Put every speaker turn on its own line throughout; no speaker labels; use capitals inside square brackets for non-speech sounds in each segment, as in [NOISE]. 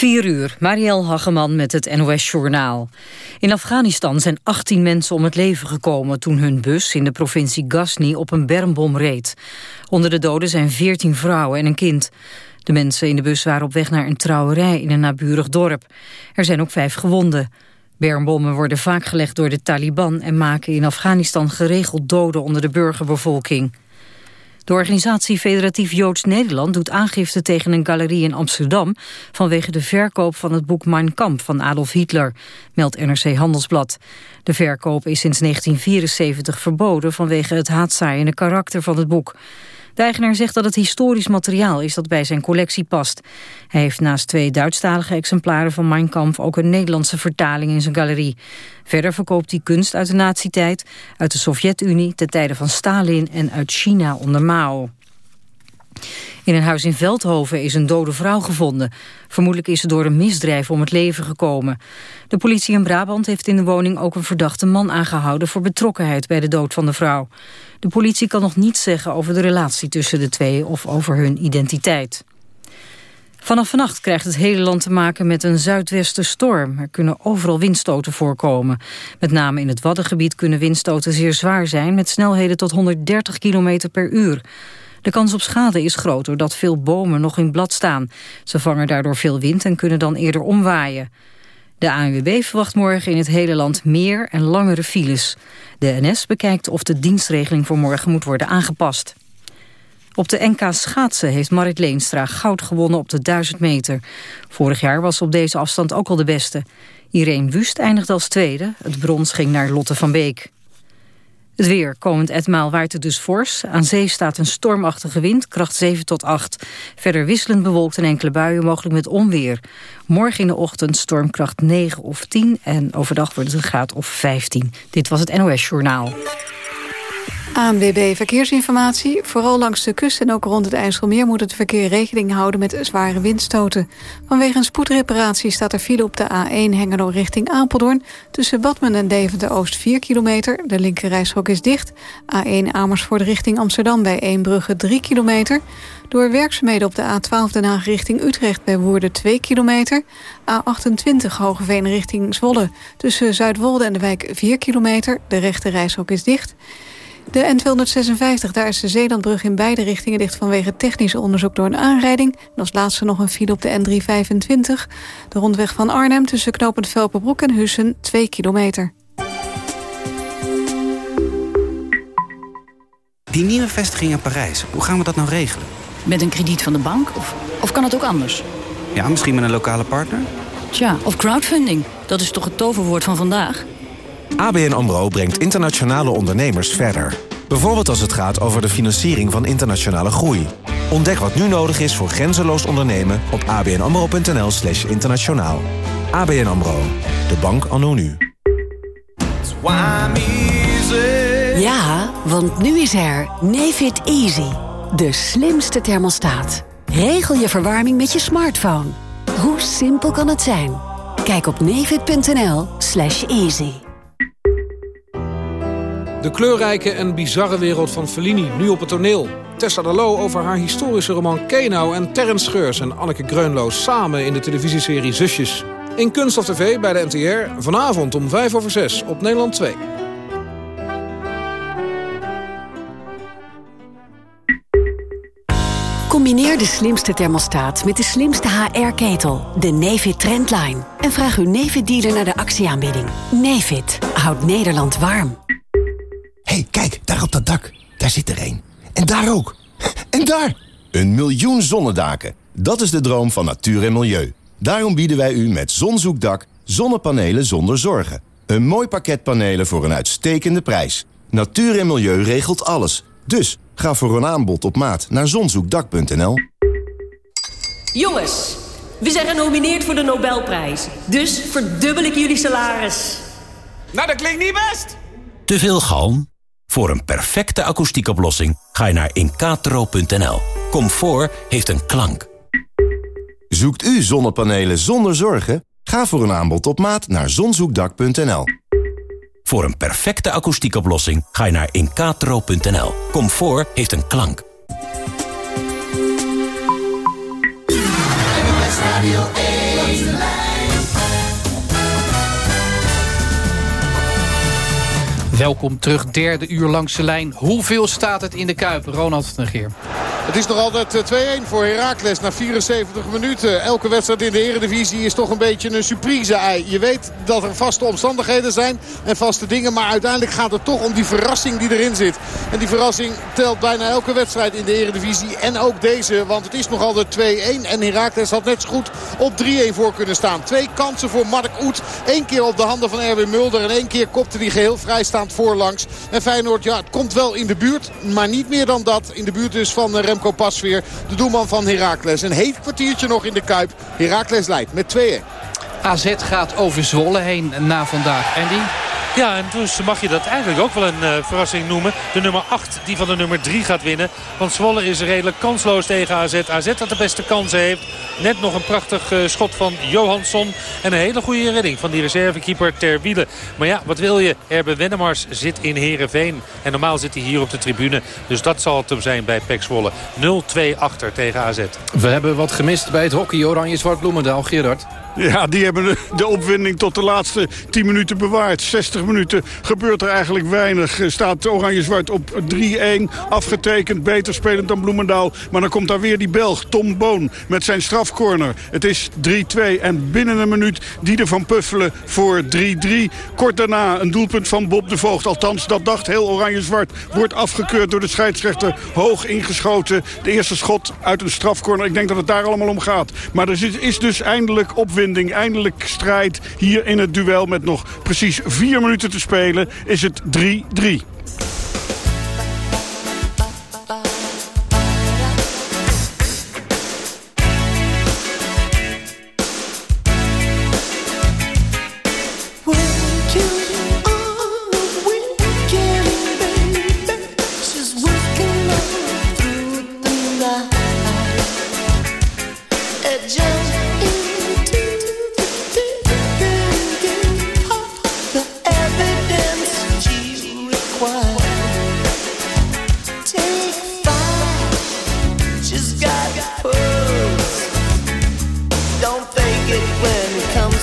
4 uur, Marielle Hageman met het NOS-journaal. In Afghanistan zijn 18 mensen om het leven gekomen... toen hun bus in de provincie Ghazni op een bermbom reed. Onder de doden zijn 14 vrouwen en een kind. De mensen in de bus waren op weg naar een trouwerij in een naburig dorp. Er zijn ook vijf gewonden. Bermbommen worden vaak gelegd door de Taliban... en maken in Afghanistan geregeld doden onder de burgerbevolking. De organisatie Federatief Joods Nederland doet aangifte tegen een galerie in Amsterdam vanwege de verkoop van het boek Mein Kampf van Adolf Hitler, meldt NRC Handelsblad. De verkoop is sinds 1974 verboden vanwege het haatzaaiende karakter van het boek. De eigenaar zegt dat het historisch materiaal is dat bij zijn collectie past. Hij heeft naast twee Duitsstalige exemplaren van Mein Kampf... ook een Nederlandse vertaling in zijn galerie. Verder verkoopt hij kunst uit de nazi-tijd... uit de Sovjet-Unie, ten tijde van Stalin en uit China onder Mao. In een huis in Veldhoven is een dode vrouw gevonden. Vermoedelijk is ze door een misdrijf om het leven gekomen. De politie in Brabant heeft in de woning ook een verdachte man aangehouden... voor betrokkenheid bij de dood van de vrouw. De politie kan nog niets zeggen over de relatie tussen de twee... of over hun identiteit. Vanaf vannacht krijgt het hele land te maken met een zuidwestenstorm. Er kunnen overal windstoten voorkomen. Met name in het Waddengebied kunnen windstoten zeer zwaar zijn... met snelheden tot 130 km per uur. De kans op schade is groot doordat veel bomen nog in blad staan. Ze vangen daardoor veel wind en kunnen dan eerder omwaaien. De ANWB verwacht morgen in het hele land meer en langere files. De NS bekijkt of de dienstregeling voor morgen moet worden aangepast. Op de NK schaatsen heeft Marit Leenstra goud gewonnen op de 1000 meter. Vorig jaar was ze op deze afstand ook al de beste. Irene Wust eindigde als tweede. Het brons ging naar Lotte van Beek. Het weer. Komend etmaal waait het dus fors. Aan zee staat een stormachtige wind, kracht 7 tot 8. Verder wisselend bewolkt en enkele buien, mogelijk met onweer. Morgen in de ochtend stormkracht 9 of 10 en overdag wordt het een graad of 15. Dit was het NOS Journaal.
ANWB Verkeersinformatie. Vooral langs de kust en ook rond het IJsselmeer... moet het verkeer rekening houden met zware windstoten. Vanwege een spoedreparatie staat er file op de A1 Hengelo richting Apeldoorn. Tussen Badmen en Deventer-Oost 4 kilometer. De linkerrijstrook is dicht. A1 Amersfoort richting Amsterdam bij Eembrugge 3 kilometer. Door werkzaamheden op de A12 Den Haag richting Utrecht bij Woerden 2 kilometer. A28 Hogeveen richting Zwolle. Tussen Zuidwolde en de wijk 4 kilometer. De rechte reishok is dicht. De N256, daar is de Zeelandbrug in beide richtingen dicht vanwege technisch onderzoek door een aanrijding. En als laatste nog een file op de N325. De rondweg van Arnhem tussen knooppunt Velperbroek en Hussen 2 kilometer.
Die nieuwe vestiging in Parijs, hoe gaan we dat nou regelen?
Met een krediet van de bank? Of, of kan het ook anders?
Ja, misschien met een lokale partner?
Tja, of crowdfunding. Dat is toch het toverwoord van vandaag?
ABN AMRO brengt internationale ondernemers verder. Bijvoorbeeld als het gaat over de financiering van internationale groei. Ontdek wat nu nodig is voor grenzeloos ondernemen op abnamro.nl slash internationaal. ABN AMRO, de bank anno nu.
Ja, want nu is er Nefit Easy. De slimste thermostaat. Regel je verwarming met je smartphone. Hoe simpel kan het zijn? Kijk op nefit.nl slash easy.
De kleurrijke en bizarre wereld van Fellini, nu op het toneel. Tessa Dallo over haar historische roman Kenau... en Terrence Scheurs en Anneke Greunloos samen in de televisieserie Zusjes. In Kunst of TV bij de NTR, vanavond om 5 over 6 op Nederland 2.
Combineer de slimste thermostaat met de slimste HR-ketel, de Nefit Trendline. En vraag uw Nefit-dealer naar de actieaanbieding. Nefit houdt Nederland warm
hey, kijk, daar op dat dak. Daar zit er één. En daar ook. En daar! Een miljoen zonnedaken. Dat is de droom van natuur en milieu. Daarom bieden wij u met Zonzoekdak zonnepanelen zonder zorgen. Een mooi pakket panelen voor een uitstekende prijs. Natuur en milieu regelt alles. Dus ga voor een aanbod op maat naar zonzoekdak.nl.
Jongens, we zijn genomineerd voor de Nobelprijs. Dus verdubbel ik jullie salaris.
Nou, dat klinkt niet best.
Te veel galm? Voor een perfecte akoestiekoplossing ga je naar incatro.nl. Comfort heeft een klank.
Zoekt u zonnepanelen zonder zorgen? Ga voor een aanbod op maat naar zonzoekdak.nl.
Voor een perfecte akoestiekoplossing ga je naar incatro.nl. Comfort heeft een klank.
Welkom terug, derde uur langs de lijn. Hoeveel staat het in de Kuip? Ronald Negeer.
Het is nog altijd 2-1 eh, voor Heracles na 74 minuten. Elke wedstrijd in de Eredivisie is toch een beetje een surprise-ei. Je weet dat er vaste omstandigheden zijn en vaste dingen. Maar uiteindelijk gaat het toch om die verrassing die erin zit. En die verrassing telt bijna elke wedstrijd in de Eredivisie. En ook deze, want het is nog altijd 2-1. En Heracles had net zo goed op 3-1 voor kunnen staan. Twee kansen voor Mark Oet. Eén keer op de handen van Erwin Mulder. En één keer kopte die geheel vrijstaand voorlangs. En Feyenoord, ja, het komt wel in de buurt. Maar niet meer dan dat. In de buurt dus van eh, Remco Pasveer. De doelman van Heracles. Een heet kwartiertje nog in de Kuip. Heracles leidt met 2-1.
AZ gaat over Zwolle heen na vandaag. Andy?
Ja, en dus mag je dat eigenlijk ook wel een uh, verrassing noemen. De nummer 8 die van de nummer 3 gaat winnen. Want Zwolle is redelijk kansloos tegen AZ. AZ dat de beste kansen heeft. Net nog een prachtig uh, schot van Johansson. En een hele goede redding van die reservekeeper ter wiele. Maar ja, wat wil je? Erben Wennemars zit in Heerenveen. En normaal zit hij hier op de tribune. Dus dat zal het hem zijn bij Pek Zwolle. 0-2 achter tegen AZ.
We hebben wat gemist bij het hockey Oranje-Zwart Bloemendaal. Gerard.
Ja, die hebben de opwinding tot de laatste 10 minuten bewaard. 60 minuten gebeurt er eigenlijk weinig. Staat Oranje-Zwart op 3-1. Afgetekend, beter spelend dan Bloemendaal. Maar dan komt daar weer die Belg, Tom Boon, met zijn strafcorner. Het is 3-2 en binnen een minuut die er van Puffelen voor 3-3. Kort daarna een doelpunt van Bob de Voogd. Althans, dat dacht heel Oranje-Zwart. Wordt afgekeurd door de scheidsrechter. Hoog ingeschoten. De eerste schot uit een strafcorner. Ik denk dat het daar allemaal om gaat. Maar er is dus eindelijk opwinding Eindelijk strijd hier in het duel met nog precies vier minuten te spelen. Is het 3-3.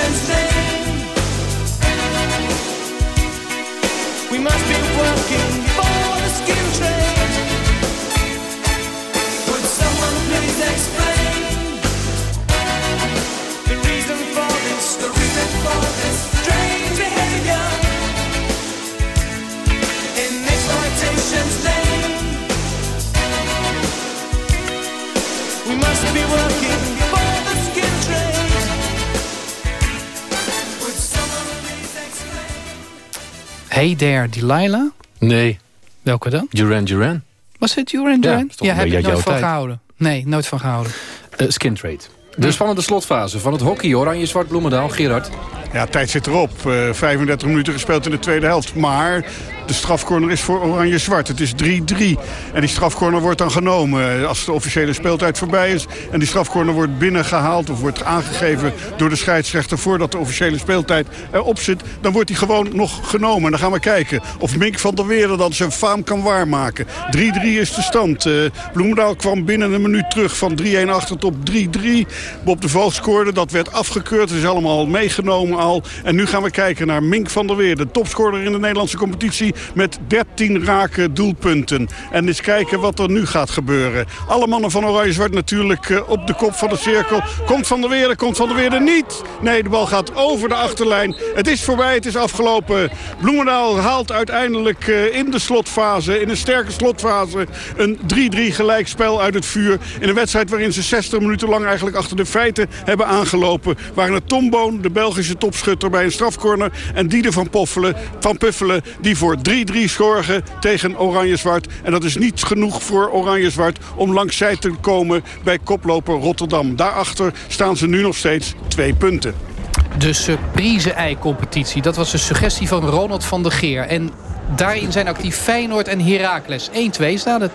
since then.
Hey there, Delilah?
Nee.
Welke dan?
Duran Duran.
Was het Duran Duran?
Ja,
ja heb ik nooit van
tijd.
gehouden. Nee, nooit van gehouden.
Uh, skin trade. De spannende slotfase van het hockey. Oranje-zwart Bloemendaal. Gerard.
Ja, tijd zit erop. Uh, 35 minuten gespeeld in de tweede helft. Maar de strafcorner is voor Oranje-Zwart. Het is 3-3. En die strafcorner wordt dan genomen als de officiële speeltijd voorbij is. En die strafcorner wordt binnengehaald of wordt aangegeven door de scheidsrechter... voordat de officiële speeltijd erop zit. Dan wordt die gewoon nog genomen. En dan gaan we kijken of Mink van der Weerde dan zijn faam kan waarmaken. 3-3 is de stand. Uh, Bloemendaal kwam binnen een minuut terug van 3-1 achter tot 3-3. Bob de Voogd scoorde. Dat werd afgekeurd. Het is allemaal meegenomen al. En nu gaan we kijken naar Mink van der Weerde. Topscorer in de Nederlandse competitie met 13 rake doelpunten. En eens kijken wat er nu gaat gebeuren. Alle mannen van Oranje-Zwart natuurlijk uh, op de kop van de cirkel. Komt Van der Weerde, komt Van der Weerde niet. Nee, de bal gaat over de achterlijn. Het is voorbij, het is afgelopen. Bloemendaal haalt uiteindelijk uh, in de slotfase, in een sterke slotfase... een 3-3 gelijkspel uit het vuur. In een wedstrijd waarin ze 60 minuten lang eigenlijk achter de feiten hebben aangelopen. Waren het Tom Boon, de Belgische topschutter bij een strafcorner... en Diede van, van Puffelen, die voor 3-3 schorgen tegen Oranje-Zwart. En dat is niet genoeg voor Oranje-Zwart om langs zij te komen bij koploper Rotterdam. Daarachter staan ze nu nog steeds twee punten.
De surprise-ei-competitie, dat was de suggestie van Ronald van der Geer. En daarin zijn actief Feyenoord en Heracles. 1-2 staat het.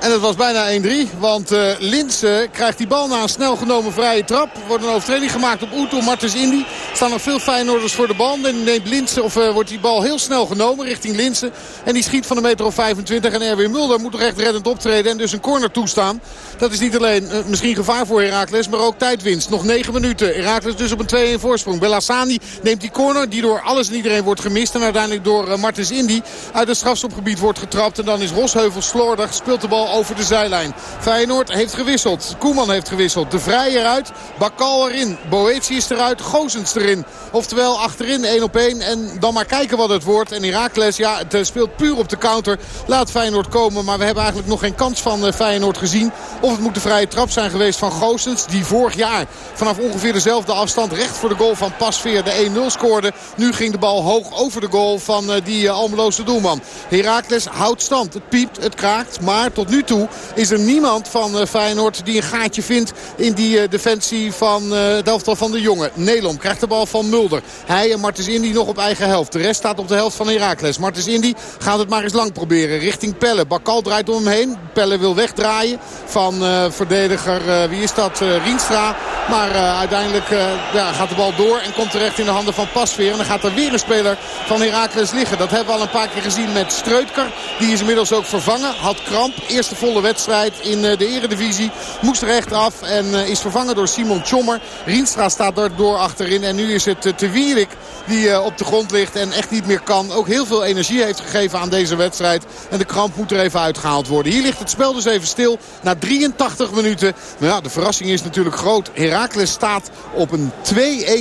En het was bijna 1-3. Want uh, Linsen krijgt die bal na een snel genomen vrije trap. Wordt een overtreding gemaakt op Oeto Martens Indy. Staan nog veel Feyenoorders voor de bal. Dan neemt Linsen, of, uh, wordt die bal heel snel genomen richting Linsen. En die schiet van een meter of 25. En Erwin Mulder moet toch echt reddend optreden. En dus een corner toestaan. Dat is niet alleen uh, misschien gevaar voor Heracles. Maar ook tijdwinst. Nog 9 minuten. Heracles dus op een 2-1 voorsprong. Bellassani neemt die corner. Die door alles en iedereen wordt gemist. En uiteindelijk door Martens Indy uit het strafstopgebied wordt getrapt. En dan is Rosheuvel slordig. Speelt de bal over de zijlijn. Feyenoord heeft gewisseld. Koeman heeft gewisseld. De Vrij eruit. Bakal erin. Boetius eruit. Gozens erin. Oftewel achterin 1 op 1. En dan maar kijken wat het wordt. En Heracles, ja, het speelt puur op de counter. Laat Feyenoord komen. Maar we hebben eigenlijk nog geen kans van Feyenoord gezien. Of het moet de vrije trap zijn geweest van Gozens. Die vorig jaar vanaf ongeveer dezelfde afstand recht voor de goal van Pasveer de 1-0 scoorde. Nu ging de bal hoog over de goal van die Almeloze doelman. Heracles houdt stand. Het piept, het kraakt. Maar tot nu toe is er niemand van uh, Feyenoord die een gaatje vindt in die uh, defensie van uh, de elftal van de jongen. Nelom krijgt de bal van Mulder. Hij en Martens Indy nog op eigen helft. De rest staat op de helft van Heracles. Martens Indy gaat het maar eens lang proberen. Richting Pelle. Bakal draait om hem heen. Pelle wil wegdraaien van verdediger, wie is dat? Rienstra. Maar uiteindelijk ja, gaat de bal door en komt terecht in de handen van Pasveer. En dan gaat er weer een speler van Heracles liggen. Dat hebben we al een paar keer gezien met Streutker. Die is inmiddels ook vervangen. Had kramp. Eerste volle wedstrijd in de eredivisie. Moest er echt af en is vervangen door Simon Tjommer. Rienstra staat daardoor achterin. En nu is het Te Wierik die op de grond ligt en echt niet meer kan. Ook heel veel energie heeft gegeven aan deze wedstrijd. En de kramp moet er even uitgehaald worden. Hier ligt het spel dus even stil na 83 minuten. Maar ja, de verrassing is natuurlijk groot. Heracles staat op een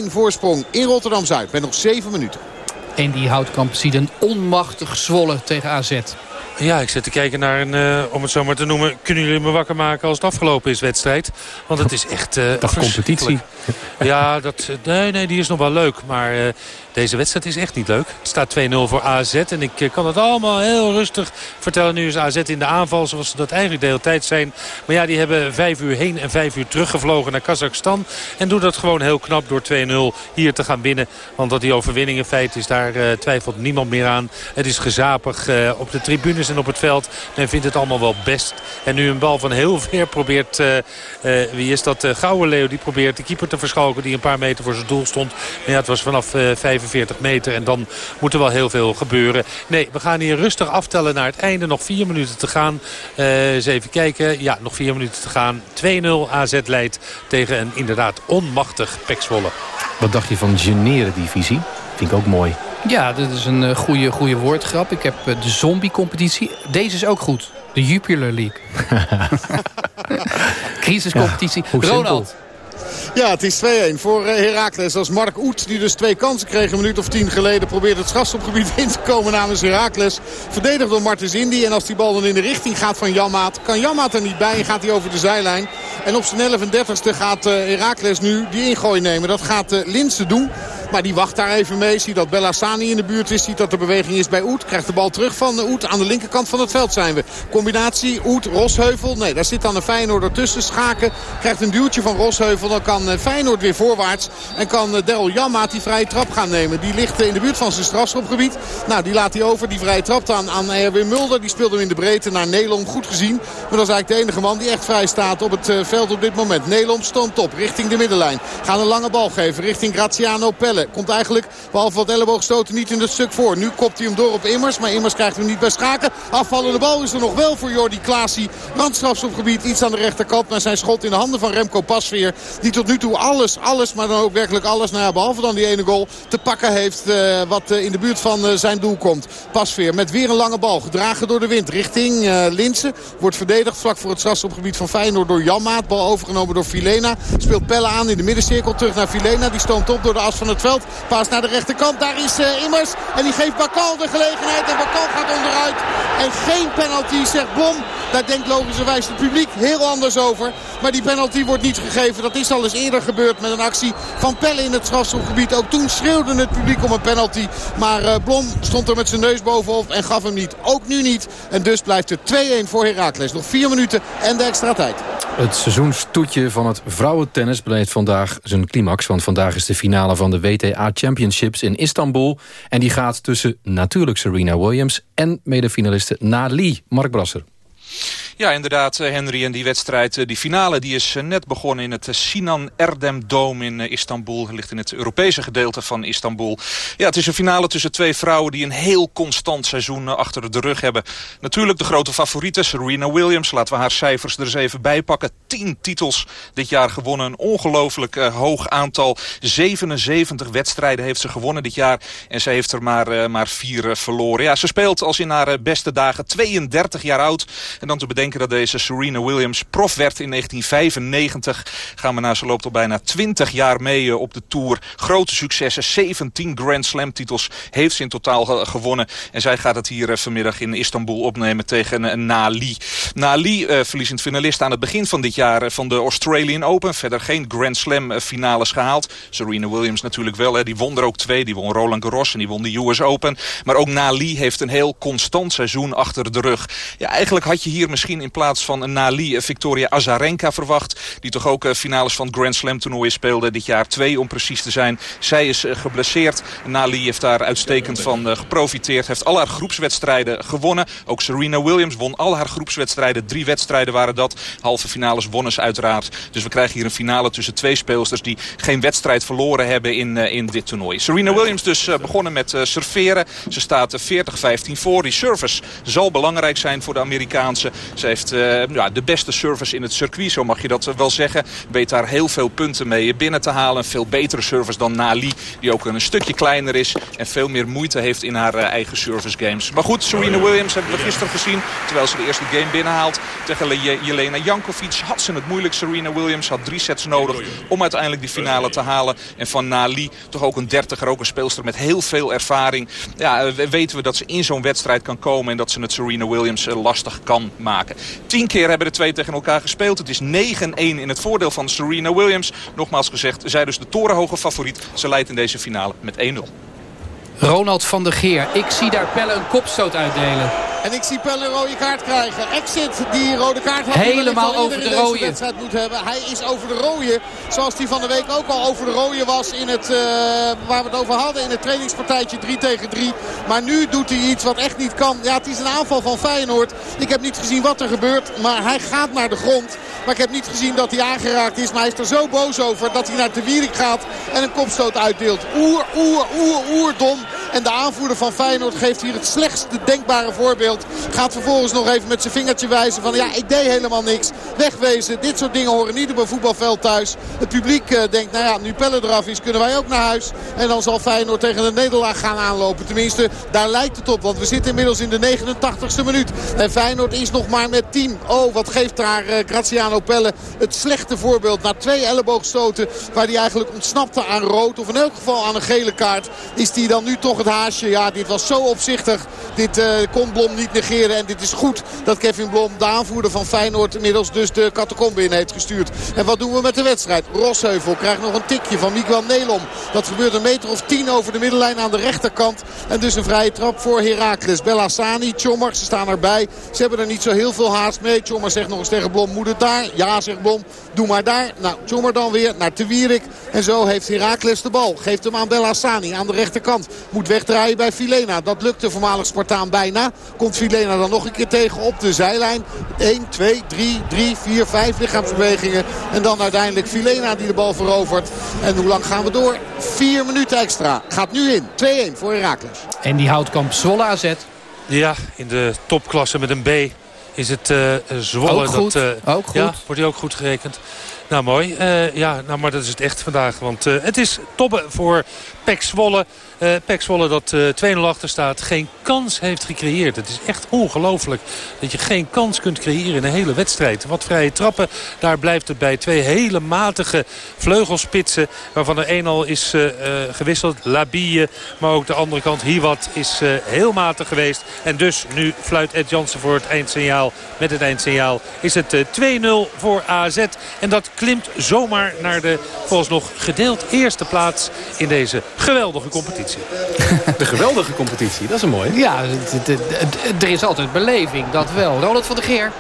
2-1 voorsprong in Rotterdam-Zuid. Met nog 7 minuten.
En die houtkamp ziet een onmachtig zwollen tegen AZ.
Ja, ik zit te kijken naar een, uh, om het zo maar te noemen... kunnen jullie me wakker maken als het afgelopen is, wedstrijd? Want het is echt... Uh,
Dag competitie.
Ja, dat, nee, nee, die is nog wel leuk. Maar uh, deze wedstrijd is echt niet leuk. Het staat 2-0 voor AZ. En ik kan het allemaal heel rustig vertellen. Nu is AZ in de aanval zoals ze dat eigenlijk de hele tijd zijn. Maar ja, die hebben vijf uur heen en vijf uur teruggevlogen naar Kazachstan. En doen dat gewoon heel knap door 2-0 hier te gaan winnen. Want dat die overwinning in feite is, daar twijfelt niemand meer aan. Het is gezapig op de en op het veld. Men vindt het allemaal wel best. En nu een bal van heel ver probeert, uh, wie is dat, Gouwe Leo, die probeert de keeper te verschalken die een paar meter voor zijn doel stond. Maar ja, het was vanaf 45 meter en dan moet er wel heel veel gebeuren. Nee, we gaan hier rustig aftellen naar het einde. Nog vier minuten te gaan. eens even kijken. Ja, nog vier minuten te gaan. 2-0 AZ leidt tegen een inderdaad onmachtig Pek Zwolle.
Wat dacht je van generen divisie? Vind ik ook mooi.
Ja, dat is een goede, goede woordgrap. Ik heb de zombie-competitie. Deze is ook goed. De Jupiler League. [LAUGHS] Crisiscompetitie. Ja, Ronald.
Ja, het is 2-1 voor Heracles. Als Mark Oet, die dus twee kansen kreeg een minuut of tien geleden... probeert het strafstopgebied [LAUGHS] in te komen namens Heracles. Verdedigd door Martens Indy. En als die bal dan in de richting gaat van Janmaat... kan Janmaat er niet bij en gaat hij over de zijlijn. En op zijn 11 en 30ste gaat Heracles nu die ingooi nemen. Dat gaat Linsen doen. Maar die wacht daar even mee. Ziet dat Bellassani in de buurt is. Ziet dat er beweging is bij Oet. Krijgt de bal terug van Oet. Aan de linkerkant van het veld zijn we. Combinatie Oet, Rosheuvel. Nee, daar zit dan een Feyenoord ertussen. Schaken krijgt een duwtje van Rosheuvel. Dan kan eh, Feyenoord weer voorwaarts. En kan eh, Daryl Jammaat die vrije trap gaan nemen. Die ligt in de buurt van zijn strafschopgebied. Nou, die laat hij over. Die vrije trap aan, aan Erwin Mulder. Die speelt hem in de breedte naar Nelom. Goed gezien. Maar dat is eigenlijk de enige man die echt vrij staat op het veld op dit moment. Nelom stond op richting de middenlijn. Gaat een lange bal geven richting Graziano Pelle. Komt eigenlijk, behalve wat elleboogstoten, niet in het stuk voor. Nu kopt hij hem door op Immers. Maar Immers krijgt hem niet bij Schaken. Afvallende bal is er nog wel voor Jordi Klaasie. Randstrafschopgebied iets aan de rechterkant. Maar zijn schot in de handen van Remco Pasveer. Die tot nu toe alles, alles, maar dan ook werkelijk alles. Nou behalve dan die ene goal te pakken heeft. Uh, wat uh, in de buurt van uh, zijn doel komt. Pasveer met weer een lange bal. Gedragen door de wind richting Linsen. Wordt verdedigd vlak voor het strafschopgebied van Feyenoord door Janmaat. Bal overgenomen door Filena. Speelt Pelle aan in de middencirkel. Terug naar Filena. Die stoomt op door de as van het veld. Paas naar de rechterkant. Daar is Immers. En die geeft Bakal de gelegenheid. En Bakal gaat onderuit. En geen penalty, zegt Blom. Daar denkt logischerwijs het publiek heel anders over. Maar die penalty wordt niet gegeven. Dat is al eens eerder gebeurd met een actie van Pelle in het strafschopgebied. Ook toen schreeuwde het publiek om een penalty. Maar uh, Blom stond er met zijn neus bovenop en gaf hem niet. Ook nu niet. En dus blijft het 2-1 voor Heracles. Nog vier minuten en de extra tijd.
Het seizoenstoetje van het vrouwentennis beleeft vandaag zijn climax. Want vandaag is de finale van de WTA Championships in Istanbul. En die gaat tussen natuurlijk Serena Williams en medefinaliste Nali Mark Brasser.
Ja, inderdaad, eh, Henry. En die wedstrijd, eh, die finale, die is eh, net begonnen in het Sinan Erdem Dome in Istanbul. ligt in het Europese gedeelte van Istanbul. Ja, het is een finale tussen twee vrouwen die een heel constant seizoen achter de rug hebben. Natuurlijk de grote favoriete, Serena Williams. Laten we haar cijfers er eens even bij pakken. 10 titels dit jaar gewonnen. Een ongelooflijk hoog aantal. 77 wedstrijden heeft ze gewonnen dit jaar. En ze heeft er maar, maar vier verloren. Ja, ze speelt als in haar beste dagen 32 jaar oud. En dan te bedenken dat deze Serena Williams prof werd in 1995. Gaan we na, ze loopt al bijna 20 jaar mee eh, op de Tour. Grote successen, 17 Grand Slam titels heeft ze in totaal gewonnen. En zij gaat het hier eh, vanmiddag in Istanbul opnemen tegen uh, Nali. Nali, verliezend finalist aan het begin van dit jaar van de Australian Open. Verder geen Grand Slam finales gehaald. Serena Williams natuurlijk wel. Die won er ook twee. Die won Roland Garros en die won de US Open. Maar ook Nali heeft een heel constant seizoen achter de rug. Ja, eigenlijk had je hier in plaats van een Nali eh, Victoria Azarenka verwacht. Die toch ook eh, finales van Grand Slam toernooien speelde. Dit jaar twee om precies te zijn. Zij is eh, geblesseerd. Nali heeft daar uitstekend van geprofiteerd. Heeft al haar groepswedstrijden gewonnen. Ook Serena Williams won al haar groepswedstrijden. Drie wedstrijden waren dat. Halve finales wonnen ze uiteraard. Dus we krijgen hier een finale tussen twee speelsters die geen wedstrijd verloren hebben in, in dit toernooi. Serena Williams dus begonnen met serveren. Ze staat 40-15 voor. Die service zal belangrijk zijn voor de Amerikaanse. Heeft uh, ja, de beste service in het circuit, zo mag je dat wel zeggen. Weet daar heel veel punten mee binnen te halen. Veel betere service dan Nali, die ook een stukje kleiner is. En veel meer moeite heeft in haar uh, eigen service games. Maar goed, Serena Williams hebben we gisteren gezien. Terwijl ze de eerste game binnenhaalt tegen Jelena Jankovic. Had ze het moeilijk. Serena Williams had drie sets nodig om uiteindelijk die finale te halen. En van Nali toch ook een dertiger, ook een speelster met heel veel ervaring. Ja, weten we dat ze in zo'n wedstrijd kan komen. En dat ze het Serena Williams lastig kan maken. Tien keer hebben de twee tegen elkaar gespeeld. Het is 9-1 in het voordeel van Serena Williams. Nogmaals gezegd, zij dus de torenhoge favoriet. Ze leidt in deze finale met 1-0.
Ronald van der Geer. Ik zie daar Pelle een kopstoot uitdelen.
En ik zie Pelle een rode kaart krijgen. Exit die rode kaart had.
Helemaal over de rode.
wedstrijd moet hebben. Hij is over de rode. Zoals die van de week ook al over de rode was. In het, uh, waar we het over hadden. In het trainingspartijtje 3 tegen 3. Maar nu doet hij iets wat echt niet kan. Ja, het is een aanval van Feyenoord. Ik heb niet gezien wat er gebeurt. Maar hij gaat naar de grond. Maar ik heb niet gezien dat hij aangeraakt is. Maar hij is er zo boos over dat hij naar de Wierik gaat. En een kopstoot uitdeelt. Oer, oer, oer, oer dom. En de aanvoerder van Feyenoord geeft hier het slechtste denkbare voorbeeld. Gaat vervolgens nog even met zijn vingertje wijzen van ja, ik deed helemaal niks. Wegwezen, dit soort dingen horen niet op een voetbalveld thuis. Het publiek uh, denkt, nou ja, nu Pelle eraf is, kunnen wij ook naar huis. En dan zal Feyenoord tegen de nederlaag gaan aanlopen. Tenminste, daar lijkt het op, want we zitten inmiddels in de 89ste minuut. En Feyenoord is nog maar met 10. Oh, wat geeft daar uh, Graziano Pelle het slechte voorbeeld. Na twee elleboogstoten waar hij eigenlijk ontsnapte aan rood. Of in elk geval aan een gele kaart. Is hij dan nu toch het het haasje. Ja, dit was zo opzichtig. Dit uh, kon Blom niet negeren. En dit is goed dat Kevin Blom, de aanvoerder van Feyenoord... inmiddels dus de catacombe in heeft gestuurd. En wat doen we met de wedstrijd? Rosheuvel krijgt nog een tikje van Miguel Nelom. Dat gebeurt een meter of tien over de middenlijn aan de rechterkant. En dus een vrije trap voor Heracles. Bellassani, Tjommer, ze staan erbij. Ze hebben er niet zo heel veel haast mee. Tjommer zegt nog eens tegen Blom, moet het daar? Ja, zegt Blom, doe maar daar. Nou, Tjommer dan weer naar Te Wierik. En zo heeft Heracles de bal. Geeft hem aan Bellassani aan de rechterkant. Moet wegdraaien bij Filena. Dat lukt de voormalig Spartaan bijna. Komt Filena dan nog een keer tegen op de zijlijn. 1, 2, 3, 3, 4, 5 lichaamsbewegingen. En dan uiteindelijk Filena die de bal verovert. En hoe lang gaan we door? 4 minuten extra. Gaat nu in. 2-1 voor Heracles.
En die houtkamp Zwolle AZ.
Ja, in de topklasse met een B is het uh, Zwolle.
Ook goed.
Dat, uh,
ook goed.
Ja, wordt hij ook goed gerekend. Nou, mooi. Uh, ja, nou, maar dat is het echt vandaag. Want het is toppen voor Pek Zwolle. Uh, Pek Zwolle dat uh, 2-0 achter staat. Geen kans heeft gecreëerd. Het is echt ongelooflijk dat je geen kans kunt creëren in een hele wedstrijd. Wat vrije trappen. Daar blijft het bij twee hele matige vleugelspitsen. Waarvan er een al is uh, gewisseld. Labille. Maar ook de andere kant Hiwat is heel matig geweest. En dus nu fluit Ed Jansen voor het eindsignaal. Met het eindsignaal is het 2-0 voor AZ. En dat klimt zomaar naar de volgens nog gedeeld eerste plaats in deze geweldige competitie. [LAUGHS]
De geweldige competitie, dat is een mooie.
Ja, er is altijd beleving, dat wel. Ronald van der Geer.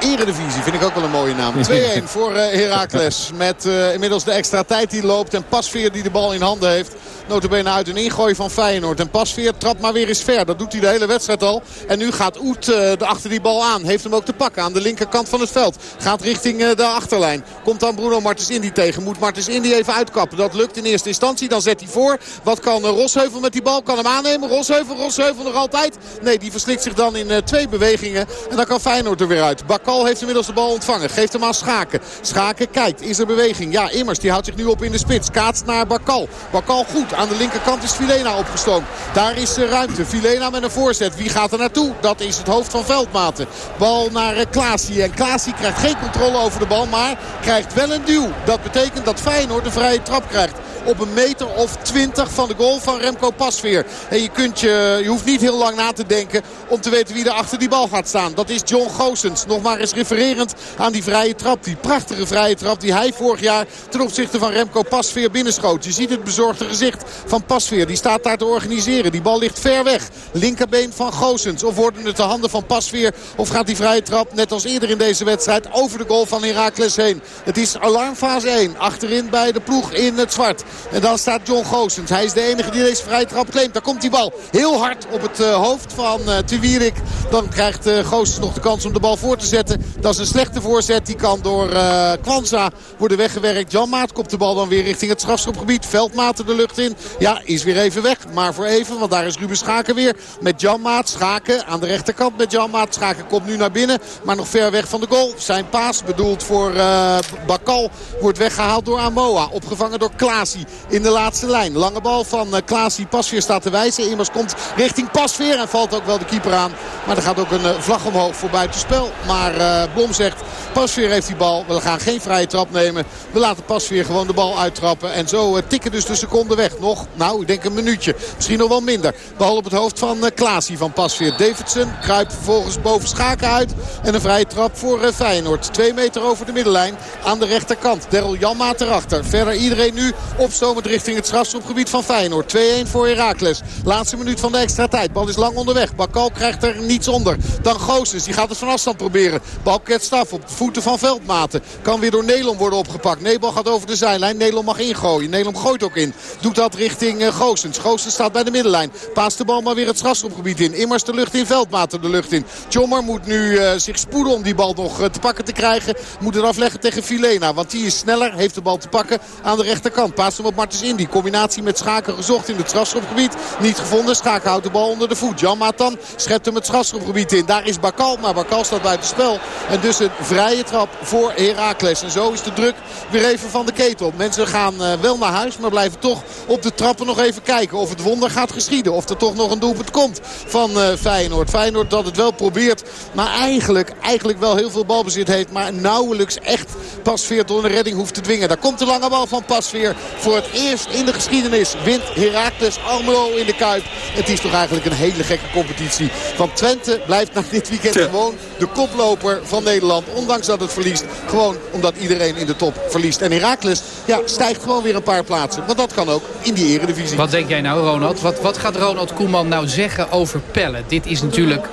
Eredivisie vind ik ook wel een mooie naam. [LAUGHS] 2-1 voor uh, Heracles. Met uh, inmiddels de extra tijd die loopt. En Pasveer die de bal in handen heeft. Notabene uit een ingooi van Feyenoord. En Pasveer trapt maar weer eens ver. Dat doet hij de hele wedstrijd al. En nu gaat Oet uh, achter die bal aan. Heeft hem ook te pakken aan de linkerkant van het veld. Gaat richting uh, de achterlijn. Komt dan Bruno Martens Indy tegen. Moet Martens Indy even uitkappen. Dat lukt in eerste instantie. Dan zet hij voor. Wat kan Rosheuvel met die bal? Kan hem aannemen. Rosheuvel, Rosheuvel nog altijd. Nee, die verslikt zich dan in twee bewegingen. En dan kan Feyenoord er weer uit. Bakal heeft inmiddels de bal ontvangen. Geeft hem aan Schaken. Schaken kijkt. Is er beweging? Ja, Immers die houdt zich nu op in de spits. Kaatst naar Bakal. Bakal goed. Aan de linkerkant is Filena opgestoomd. Daar is ruimte. Filena met een voorzet. Wie gaat er naartoe? Dat is het hoofd van Veldmaten. Bal naar Klaasie. En Klaasie krijgt geen controle over de bal. Maar krijgt wel een duw. Dat betekent dat Feyenoord een vrije trap krijgt op een meter of 20 van de goal van Remco Pasveer. En je, kunt je, je hoeft niet heel lang na te denken om te weten wie er achter die bal gaat staan. Dat is John Goossens. Nog eens refererend aan die vrije trap. Die prachtige vrije trap die hij vorig jaar ten opzichte van Remco Pasveer binnenschoot. Je ziet het bezorgde gezicht van Pasveer. Die staat daar te organiseren. Die bal ligt ver weg. Linkerbeen van Goossens. Of worden het de handen van Pasveer? Of gaat die vrije trap net als eerder in deze wedstrijd over de goal van Heracles heen? Het is alarmfase 1. Achterin bij de ploeg in het zwart. En dan staat John Goossens. Hij is de enige die deze vrije trap claimt. Daar komt die bal heel hard op het uh, hoofd van uh, Tuwierik. Dan krijgt uh, Goossens nog de kans om de bal voor te zetten. Dat is een slechte voorzet. Die kan door uh, Kwanza worden weggewerkt. Jan Maat kopt de bal dan weer richting het strafschopgebied. Veldmaten de lucht in. Ja, is weer even weg. Maar voor even, want daar is Ruben Schaken weer. Met Jan Maat. Schaken aan de rechterkant met Jan Maat. Schaken komt nu naar binnen. Maar nog ver weg van de goal. Zijn paas bedoeld voor uh, Bakal. Wordt weggehaald door Amoa. Opgevangen door Klaasie in de laatste lijn. Lange bal van uh, Klaasie. Pasveer staat te wijzen. Immers komt richting Pasveer. En valt ook wel de keeper aan. Maar er gaat ook een vlag omhoog voor buitenspel. Maar uh, Blom zegt Pasveer heeft die bal. We gaan geen vrije trap nemen. We laten Pasveer gewoon de bal uittrappen. En zo tikken dus de seconden weg. Nog, nou, ik denk een minuutje. Misschien nog wel minder. Bal op het hoofd van uh, van Pasveer. Davidson kruipt vervolgens boven Schaken uit. En een vrije trap voor Feyenoord. Twee meter over de middenlijn aan de rechterkant. Daryl Janmaat erachter. Verder iedereen nu opstomend richting het strafschopgebied van Feyenoord. 2-1 voor Heracles. Laatste minuut van de extra tijd. Bal is lang onderweg. Bakal krijgt er niets onder. Dan Goossens. Die gaat het van afstand proberen. Bal ketst af op de voeten van Veldmaten. Kan weer door Nelom worden opgepakt. Nebal gaat over de zijlijn. Nelom mag ingooien. Nelom gooit ook in. Doet dat richting uh, Goossens. Goossens staat bij de middenlijn. Paast de bal maar weer het strafschopgebied in. Immers de lucht in. Veldmaten de lucht in. Tjommer moet nu uh, zich spoeden om die bal nog uh, te pakken te krijgen. Moet het afleggen tegen Filena. Want die is sneller. Heeft de bal te pakken aan de rechterkant. Paast hem op Martens Indy. Combinatie met Schaken gezocht in het strafschopgebied. Niet gevonden. Schaken houdt de bal onder de voet. Jan Matan schept hem het strafschopgebied in. Daar is Bakal, maar Bakal staat buiten spel. En dus een vrije trap voor Heracles. En zo is de druk weer even van de ketel. Mensen gaan wel naar huis, maar blijven toch op de trappen nog even kijken. Of het wonder gaat geschieden. Of er toch nog een doelpunt komt van Feyenoord. Feyenoord dat het wel probeert, maar eigenlijk, eigenlijk wel heel veel balbezit heeft. Maar nauwelijks echt Pasveer door een redding hoeft te dwingen. Daar komt de lange bal van Pasveer. Voor het eerst in de geschiedenis wint Heracles Almelo in de Kuip. Het is toch eigenlijk een hele gekke competitie. Want Twente blijft na dit weekend gewoon de koploper van Nederland. Ondanks dat het verliest. Gewoon omdat iedereen in de top verliest. En Heracles ja, stijgt gewoon weer een paar plaatsen. Want dat kan ook in die eredivisie.
Wat denk jij nou Ronald? Wat, wat gaat Ronald Koeman nou zeggen over Pelle? Dit is natuurlijk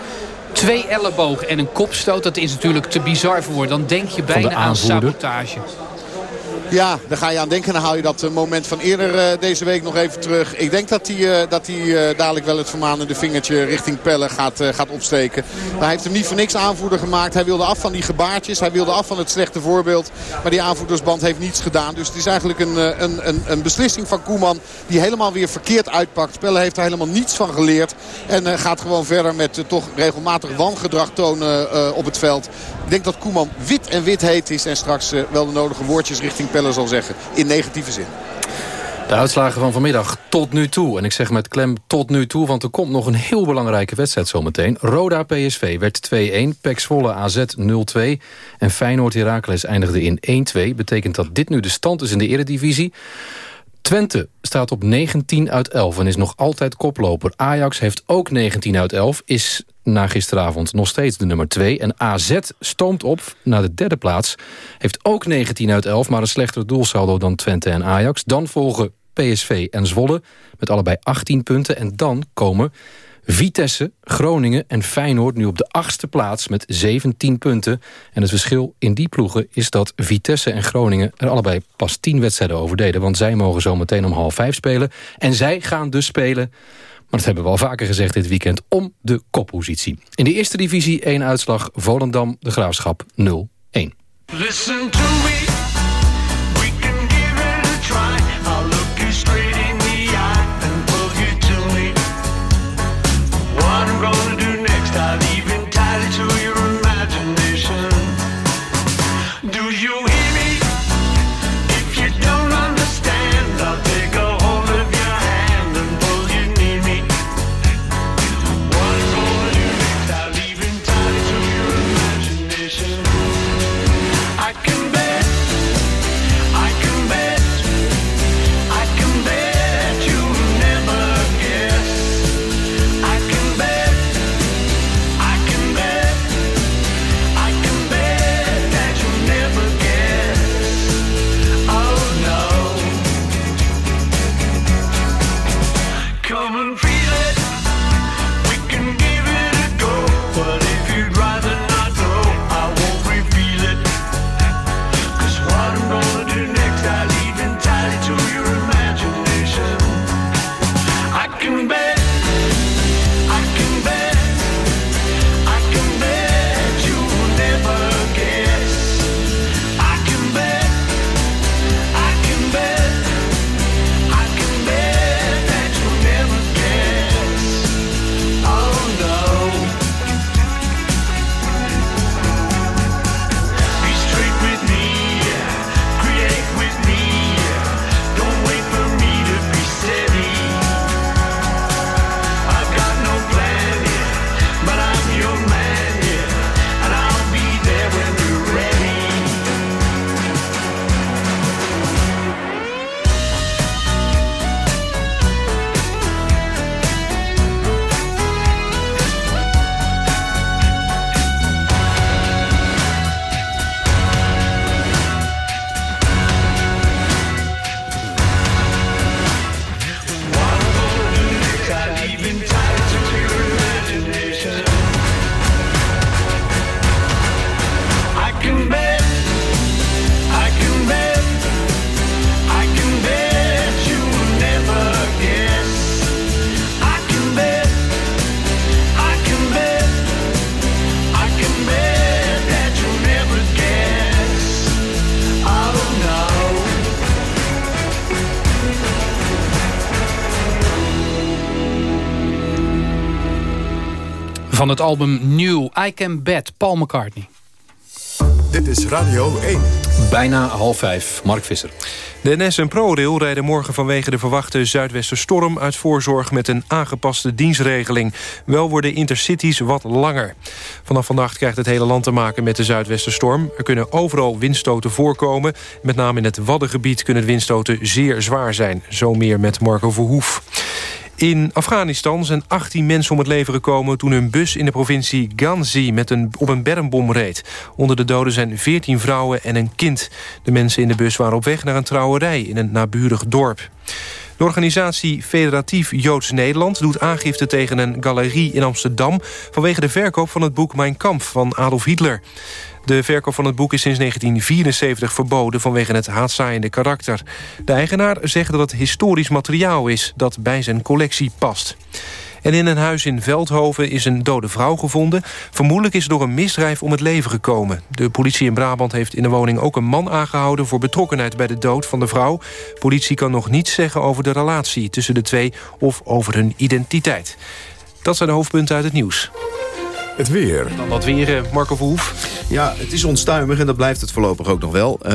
twee ellebogen en een kopstoot. Dat is natuurlijk te bizar voor woorden. Dan denk je bijna aan sabotage.
Ja, daar ga je aan denken. Dan haal je dat eh, moment van eerder uh, deze week nog even terug. Ik denk dat hij, uh, dat hij dadelijk wel het vermanende vingertje richting Pelle gaat, gaat opsteken. Maar hij heeft hem niet voor niks aanvoerder gemaakt. Hij wilde af van die gebaartjes. Hij wilde af van het slechte voorbeeld. Maar die aanvoerdersband heeft niets gedaan. Dus het is eigenlijk een, een, een, een beslissing van Koeman die helemaal weer verkeerd uitpakt. Pelle heeft er helemaal niets van geleerd. En gaat gewoon verder met toch regelmatig wangedrag tonen op het veld. Ik denk dat Koeman wit en wit heet is. En straks wel de nodige woordjes richting Pelle zal zeggen. In negatieve zin.
De uitslagen van vanmiddag tot nu toe. En ik zeg met klem tot nu toe, want er komt nog een heel belangrijke wedstrijd zometeen. Roda PSV werd 2-1, PEC Zwolle AZ 0-2... en Feyenoord Heracles eindigde in 1-2. Betekent dat dit nu de stand is in de eredivisie. Twente staat op 19 uit 11 en is nog altijd koploper. Ajax heeft ook 19 uit 11, is na gisteravond nog steeds de nummer 2. En AZ stoomt op naar de derde plaats. Heeft ook 19 uit 11, maar een slechter doelsaldo dan Twente en Ajax. Dan volgen PSV en Zwolle met allebei 18 punten. En dan komen Vitesse, Groningen en Feyenoord nu op de achtste plaats met 17 punten. En het verschil in die ploegen is dat Vitesse en Groningen er allebei pas 10 wedstrijden over deden. Want zij mogen zo meteen om half vijf spelen. En zij gaan dus spelen maar dat hebben we al vaker gezegd dit weekend, om de koppositie. In de eerste divisie één uitslag Volendam, de Graafschap 0-1. Listen to me.
Van het album New, I Can Bet, Paul McCartney.
Dit is Radio 1.
Bijna half vijf, Mark Visser.
De NS en ProRail rijden morgen vanwege de verwachte zuidwesterstorm... uit voorzorg met een aangepaste dienstregeling. Wel worden intercities wat langer. Vanaf vannacht krijgt het hele land te maken met de zuidwesterstorm. Er kunnen overal windstoten voorkomen. Met name in het Waddengebied kunnen de windstoten zeer zwaar zijn. Zo meer met Marco Verhoef. In Afghanistan zijn 18 mensen om het leven gekomen... toen een bus in de provincie Ghazni met een, op een bermbom reed. Onder de doden zijn 14 vrouwen en een kind. De mensen in de bus waren op weg naar een trouwerij in een naburig dorp. De organisatie Federatief Joods Nederland doet aangifte tegen een galerie in Amsterdam... vanwege de verkoop van het boek Mijn Kamp van Adolf Hitler. De verkoop van het boek is sinds 1974 verboden vanwege het haatzaaiende karakter. De eigenaar zegt dat het historisch materiaal is dat bij zijn collectie past. En in een huis in Veldhoven is een dode vrouw gevonden. Vermoedelijk is door een misdrijf om het leven gekomen. De politie in Brabant heeft in de woning ook een man aangehouden... voor betrokkenheid bij de dood van de vrouw. Politie kan nog niets zeggen over de relatie tussen de twee... of over hun identiteit. Dat zijn de hoofdpunten uit het nieuws.
Het weer.
Dan dat weer, eh, Marco Verhoef.
Ja, het is onstuimig en dat blijft het voorlopig ook nog wel. Uh,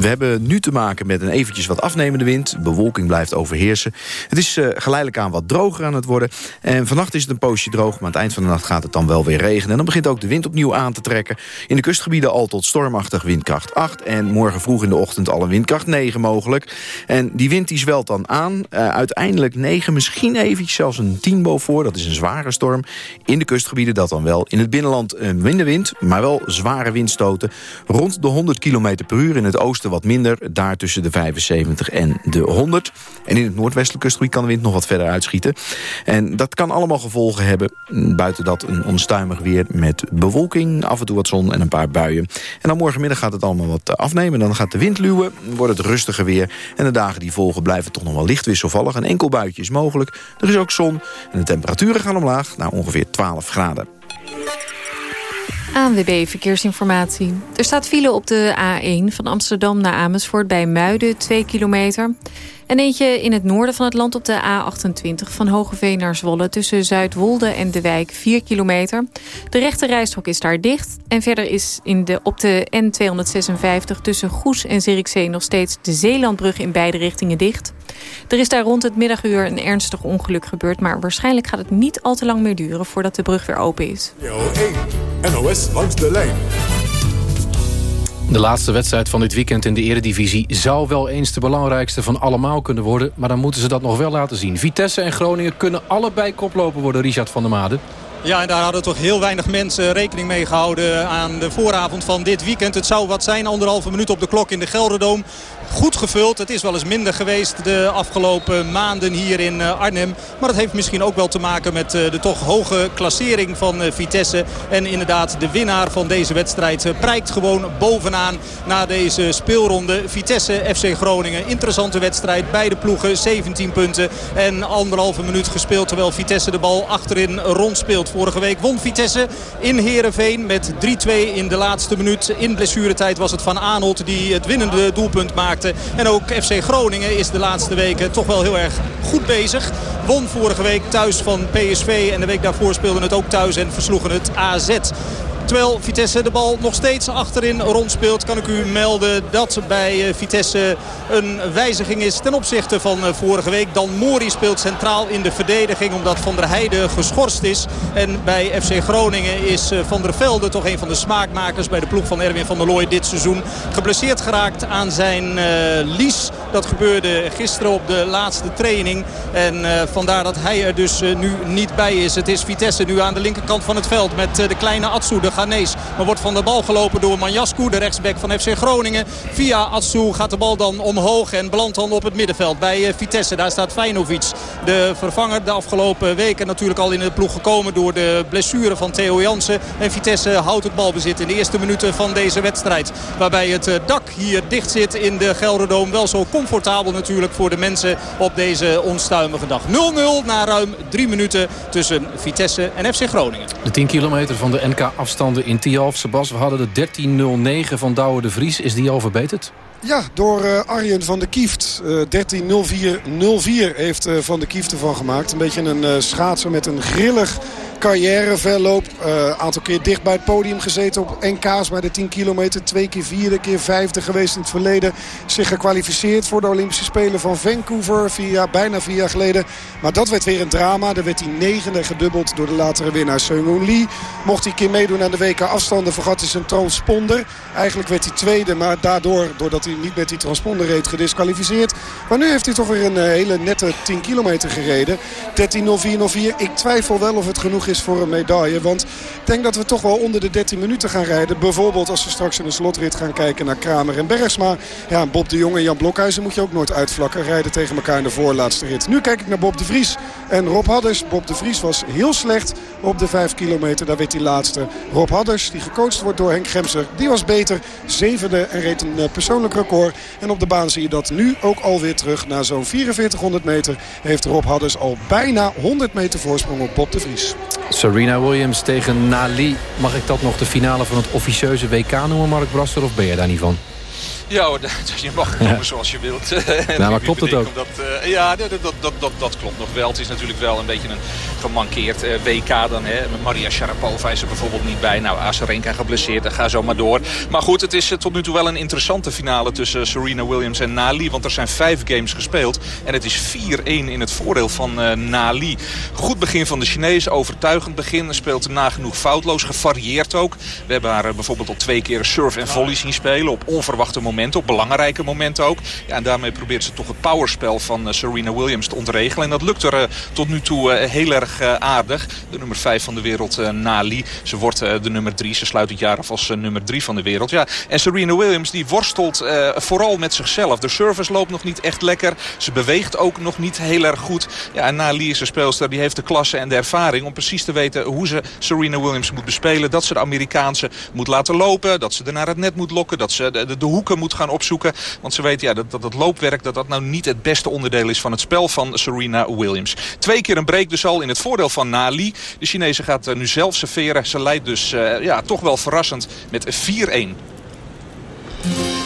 we hebben nu te maken met een eventjes wat afnemende wind. Bewolking blijft overheersen. Het is uh, geleidelijk aan wat droger aan het worden. En vannacht is het een poosje droog, maar aan het eind van de nacht gaat het dan wel weer regenen. En dan begint ook de wind opnieuw aan te trekken. In de kustgebieden al tot stormachtig windkracht 8. En morgen vroeg in de ochtend al een windkracht 9 mogelijk. En die wind die zwelt dan aan. Uh, uiteindelijk 9, misschien eventjes zelfs een 10 boven. Dat is een zware storm. In de kustgebieden dat dan wel. In het binnenland minder wind, maar wel zware windstoten. Rond de 100 km per uur. In het oosten wat minder, daar tussen de 75 en de 100. En in het noordwestelijk kustgebied kan de wind nog wat verder uitschieten. En dat kan allemaal gevolgen hebben. Buiten dat een onstuimig weer met bewolking, af en toe wat zon en een paar buien. En dan morgenmiddag gaat het allemaal wat afnemen. Dan gaat de wind luwen, wordt het rustiger weer. En de dagen die volgen blijven toch nog wel licht wisselvallig. Een enkel buitje is mogelijk. Er is ook zon en de temperaturen gaan omlaag naar ongeveer 12 graden.
ANWB Verkeersinformatie. Er staat file op de A1 van Amsterdam naar Amersfoort bij Muiden, 2 kilometer. En eentje in het noorden van het land op de A28 van Hogeveen naar Zwolle... tussen Zuidwolde en De Wijk 4 kilometer. De rechte rijstrook is daar dicht. En verder is in de, op de N256 tussen Goes en Zierikzee... nog steeds de Zeelandbrug in beide richtingen dicht. Er is daar rond het middaguur een ernstig ongeluk gebeurd... maar waarschijnlijk gaat het niet al te lang meer duren voordat de brug weer open is.
1 NOS langs de lijn.
De laatste wedstrijd van dit weekend in de eredivisie... zou wel eens de belangrijkste van allemaal kunnen worden... maar dan moeten ze dat nog wel laten zien. Vitesse en Groningen kunnen allebei koplopen worden, Richard van der Made.
Ja, en daar hadden toch heel weinig mensen rekening mee gehouden aan de vooravond van dit weekend. Het zou wat zijn, anderhalve minuut op de klok in de Gelderdoom. Goed gevuld. Het is wel eens minder geweest de afgelopen maanden hier in Arnhem. Maar dat heeft misschien ook wel te maken met de toch hoge klassering van Vitesse. En inderdaad, de winnaar van deze wedstrijd prijkt gewoon bovenaan na deze speelronde. Vitesse FC Groningen. Interessante wedstrijd. Beide ploegen 17 punten en anderhalve minuut gespeeld. Terwijl Vitesse de bal achterin rondspeelt. Vorige week won Vitesse in Heerenveen met 3-2 in de laatste minuut. In blessuretijd was het Van Aanholt die het winnende doelpunt maakte. En ook FC Groningen is de laatste weken toch wel heel erg goed bezig. Won vorige week thuis van PSV en de week daarvoor speelden het ook thuis en versloegen het AZ. Terwijl Vitesse de bal nog steeds achterin rondspeelt... kan ik u melden dat bij Vitesse een wijziging is ten opzichte van vorige week. Dan Mori speelt centraal in de verdediging omdat Van der Heijden geschorst is. En bij FC Groningen is Van der Velde toch een van de smaakmakers... bij de ploeg van Erwin van der Looy dit seizoen. Geblesseerd geraakt aan zijn lies. Dat gebeurde gisteren op de laatste training. En vandaar dat hij er dus nu niet bij is. Het is Vitesse nu aan de linkerkant van het veld met de kleine Atsu, de Maar wordt van de bal gelopen door Manjasku, de rechtsback van FC Groningen. Via Atsu gaat de bal dan omhoog en belandt dan op het middenveld bij Vitesse. Daar staat Feinovic, de vervanger de afgelopen weken natuurlijk al in de ploeg gekomen door de blessure van Theo Jansen. En Vitesse houdt het balbezit in de eerste minuten van deze wedstrijd. Waarbij het dak hier dicht zit in de Gelderdoom. Wel zo comfortabel natuurlijk voor de mensen op deze onstuimige dag. 0-0 na ruim drie minuten tussen Vitesse en FC Groningen.
De 10 kilometer van de NK in Tialf. Sebas, we hadden de 13.09 van Douwe de Vries. Is die al verbeterd?
Ja, door uh, Arjen van der Kieft. Uh, 13.04.04 heeft uh, Van der Kieft ervan gemaakt. Een beetje een schaatser met een grillig carrière verloop. Een aantal keer dicht bij het podium gezeten op NK's bij de 10 kilometer. Twee keer vierde, keer vijfde geweest in het verleden. Zich gekwalificeerd voor de Olympische Spelen van Vancouver. Jaar, bijna vier jaar geleden. Maar dat werd weer een drama. Daar werd hij negende gedubbeld door de latere winnaar Seung Lee. Mocht hij een keer meedoen aan de WK afstanden vergat hij zijn transponder. Eigenlijk werd hij tweede, maar daardoor, doordat hij niet met die transponder reed, gedisqualificeerd. Maar nu heeft hij toch weer een eh, hele nette 10 kilometer gereden. 13.04.04. Ik twijfel wel of het genoeg is voor een medaille. Want ik denk dat we toch wel onder de 13 minuten gaan rijden. Bijvoorbeeld als we straks in de slotrit gaan kijken naar Kramer en Bergsma. Ja, Bob de Jong en Jan Blokhuizen moet je ook nooit uitvlakken. Rijden tegen elkaar in de voorlaatste rit. Nu kijk ik naar Bob de Vries en Rob Hadders. Bob de Vries was heel slecht op de 5 kilometer. Daar werd hij laatste. Rob Hadders, die gecoacht wordt door Henk Gemser, die was beter. Zevende en reed een eh, persoonlijk record. En op de baan zie je dat nu ook alweer terug. Na zo'n 4400 meter heeft Rob Hadders al bijna 100 meter voorsprong op Bob de Vries.
Serena Williams tegen Nali. Mag ik dat nog de finale van het officieuze WK noemen, Mark Brasser? Of ben je daar niet van?
Ja, [LAUGHS] je mag noemen zoals je wilt. [LAUGHS]
nou, maar klopt het ook?
Omdat, uh, ja, dat, dat, dat, dat, dat klopt nog wel. Het is natuurlijk wel een beetje een gemankeerd uh, WK dan. Hè. Maria Sharapova is er bijvoorbeeld niet bij. Nou, Azarenka geblesseerd en ga zo maar door. Maar goed, het is uh, tot nu toe wel een interessante finale tussen Serena Williams en Nali. Want er zijn vijf games gespeeld. En het is 4-1 in het voordeel van Nali. Goed begin van de Chinees, overtuigend begin. Speelt nagenoeg foutloos, gevarieerd ook. We hebben haar bijvoorbeeld al twee keer surf en volley zien spelen. Op onverwachte momenten momenten, op belangrijke momenten ook. Ja, en daarmee probeert ze toch het powerspel van uh, Serena Williams te ontregelen. En dat lukt er uh, tot nu toe uh, heel erg aardig. De nummer 5 van de wereld, Nali. Ze wordt de nummer 3. Ze sluit het jaar af als nummer 3 van de wereld. Ja, en Serena Williams die worstelt vooral met zichzelf. De service loopt nog niet echt lekker. Ze beweegt ook nog niet heel erg goed. Ja, en Nali is een speelster die heeft de klasse en de ervaring... om precies te weten hoe ze Serena Williams moet bespelen. Dat ze de Amerikaanse moet laten lopen. Dat ze er naar het net moet lokken. Dat ze de, de, de hoeken moet gaan opzoeken. Want ze weten ja, dat, dat het loopwerk dat dat nou niet het beste onderdeel is van het spel van Serena Williams. Twee keer een break dus al in het voordeel van Nali. De Chinese gaat nu zelf serveren. Ze leidt dus uh, ja, toch wel verrassend met 4-1.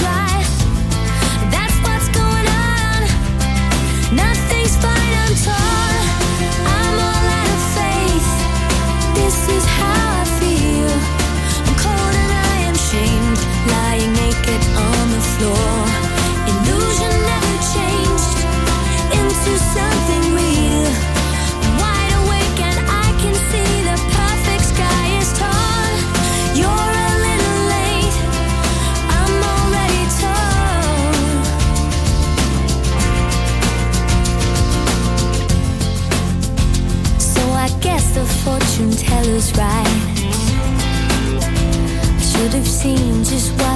seen just what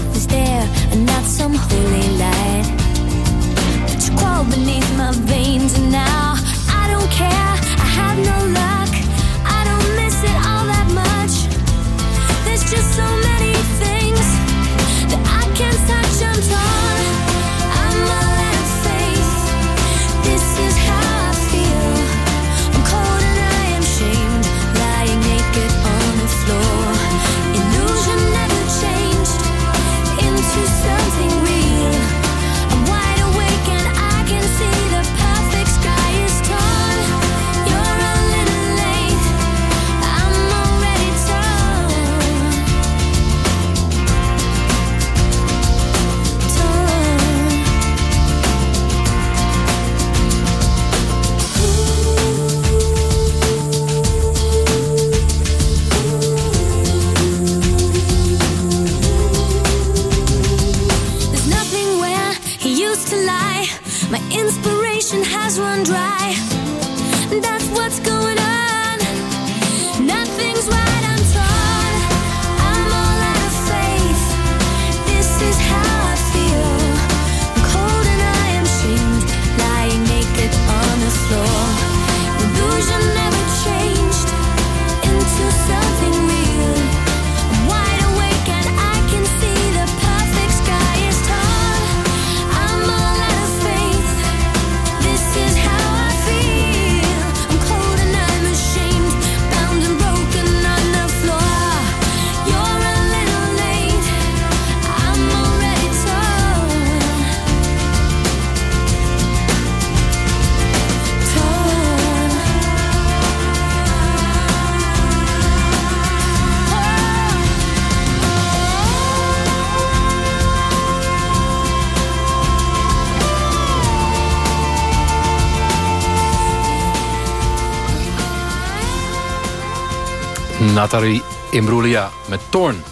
Nathalie Imbruglia met Torn.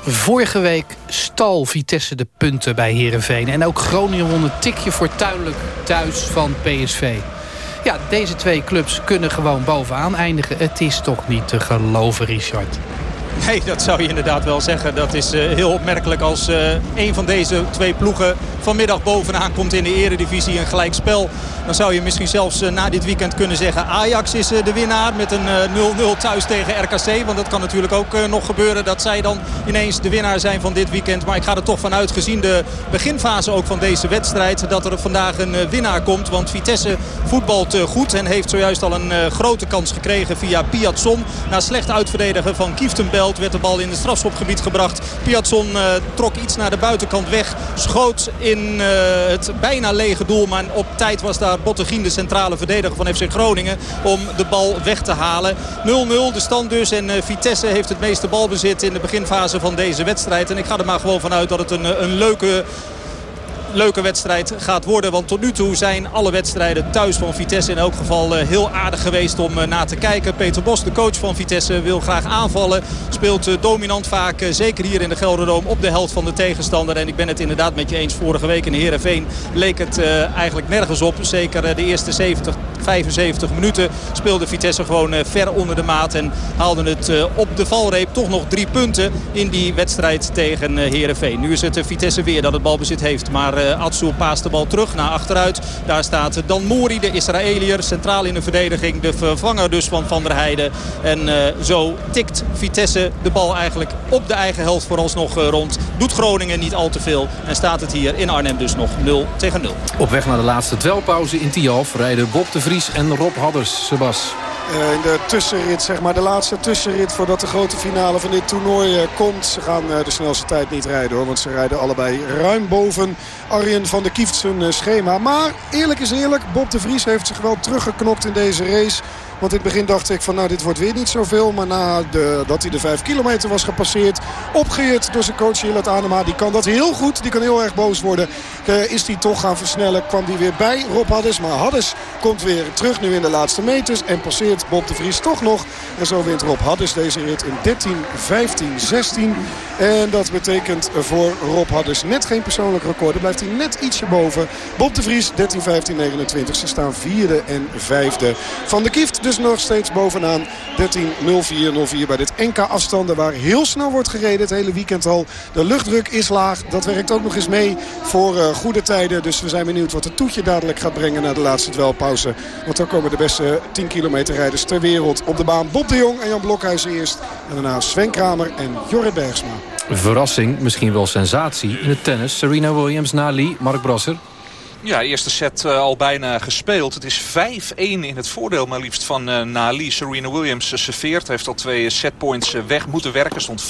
Vorige week stal Vitesse de punten bij Herenveen. En ook Groningen won een tikje fortuinlijk thuis van PSV. Ja, deze twee clubs kunnen gewoon bovenaan eindigen. Het is toch niet te geloven, Richard. [LAUGHS]
Nee, dat zou je inderdaad wel zeggen. Dat is uh, heel opmerkelijk als uh, een van deze twee ploegen vanmiddag bovenaan komt in de eredivisie. Een gelijkspel. Dan zou je misschien zelfs uh, na dit weekend kunnen zeggen... Ajax is de winnaar met een 0-0 thuis tegen RKC. Want dat kan natuurlijk ook nog gebeuren dat zij dan ineens de winnaar zijn van dit weekend. Maar ik ga er toch vanuit gezien de beginfase ook van deze wedstrijd... dat er vandaag een winnaar komt. Want Vitesse voetbalt goed en heeft zojuist al een grote kans gekregen via Piatson. Na slecht uitverdedigen van Werd de bal in het strafschopgebied gebracht. Piatson uh, trok iets naar de buitenkant weg. Schoot in uh, het bijna lege doel. Maar op tijd was daar Bottegien, de centrale verdediger van FC Groningen. Om de bal weg te halen. 0-0 de stand dus. En uh, Vitesse heeft het meeste balbezit in de beginfase van deze wedstrijd. En ik ga er maar gewoon vanuit dat het een, een leuke leuke wedstrijd gaat worden. Want tot nu toe zijn alle wedstrijden thuis van Vitesse in elk geval eh, heel aardig geweest om eh, na te kijken. Peter Bos, de coach van Vitesse, wil graag aanvallen. Speelt eh, dominant vaak, zeker hier in de Gelderdoom, op de helft van de tegenstander. En ik ben het inderdaad met je eens. Vorige week in Heerenveen leek het eigenlijk nergens op. Zeker de eerste 70, 75 minuten speelde Vitesse gewoon ver onder de maat. En haalde het op de valreep toch nog drie punten in die wedstrijd tegen Heerenveen. Nu is het Vitesse weer dat het balbezit heeft. Maar uh, Atsu paast de bal terug naar achteruit. Daar staat Dan Mori, de Israëliër, centraal in de verdediging. De vervanger dus van Van der Heijden. En uh, zo tikt Vitesse de bal eigenlijk op de eigen helft vooralsnog uh, rond. Doet Groningen niet al te veel. En staat het hier in Arnhem dus nog 0 tegen 0.
Op weg naar de laatste dwelpauze in Tialf rijden Bob de Vries en Rob Hadders. Sebas.
Uh, in de tussenrit, zeg maar de laatste tussenrit voordat de grote finale van dit toernooi uh, komt. Ze gaan uh, de snelste tijd niet rijden hoor, want ze rijden allebei ruim boven Arjen van der Kieft zijn schema. Maar eerlijk is eerlijk, Bob de Vries heeft zich wel teruggeknokt in deze race. Want in het begin dacht ik van nou dit wordt weer niet zoveel. Maar na de, dat hij de 5 kilometer was gepasseerd. Opgeheerd door zijn coach Hillert Anema. Die kan dat heel goed. Die kan heel erg boos worden. Uh, is hij toch gaan versnellen. Kwam hij weer bij Rob Haddes. Maar Haddes komt weer terug nu in de laatste meters. En passeert Bob de Vries toch nog. En zo wint Rob Haddes deze rit in 13, 15, 16. En dat betekent voor Rob Haddes net geen persoonlijk record. Dan blijft hij net ietsje boven. Bob de Vries 13, 15, 29. Ze staan vierde en vijfde van de Kieft dus nog steeds bovenaan. 13.04.04 bij dit NK afstanden waar heel snel wordt gereden het hele weekend al. De luchtdruk is laag. Dat werkt ook nog eens mee voor uh, goede tijden. Dus we zijn benieuwd wat het toetje dadelijk gaat brengen na de laatste dwelpauze. Want dan komen de beste 10 kilometer rijders ter wereld op de baan. Bob de Jong en Jan Blokhuizen eerst. En daarna Sven Kramer en Jorrit Bergsma.
Verrassing, misschien wel sensatie in het tennis. Serena Williams, Nali, Mark Brasser.
Ja, eerste set uh, al bijna gespeeld. Het is 5-1 in het voordeel maar liefst van uh, Nali. Serena Williams uh, serveert. Heeft al twee setpoints weg moeten werken. Stond 15-40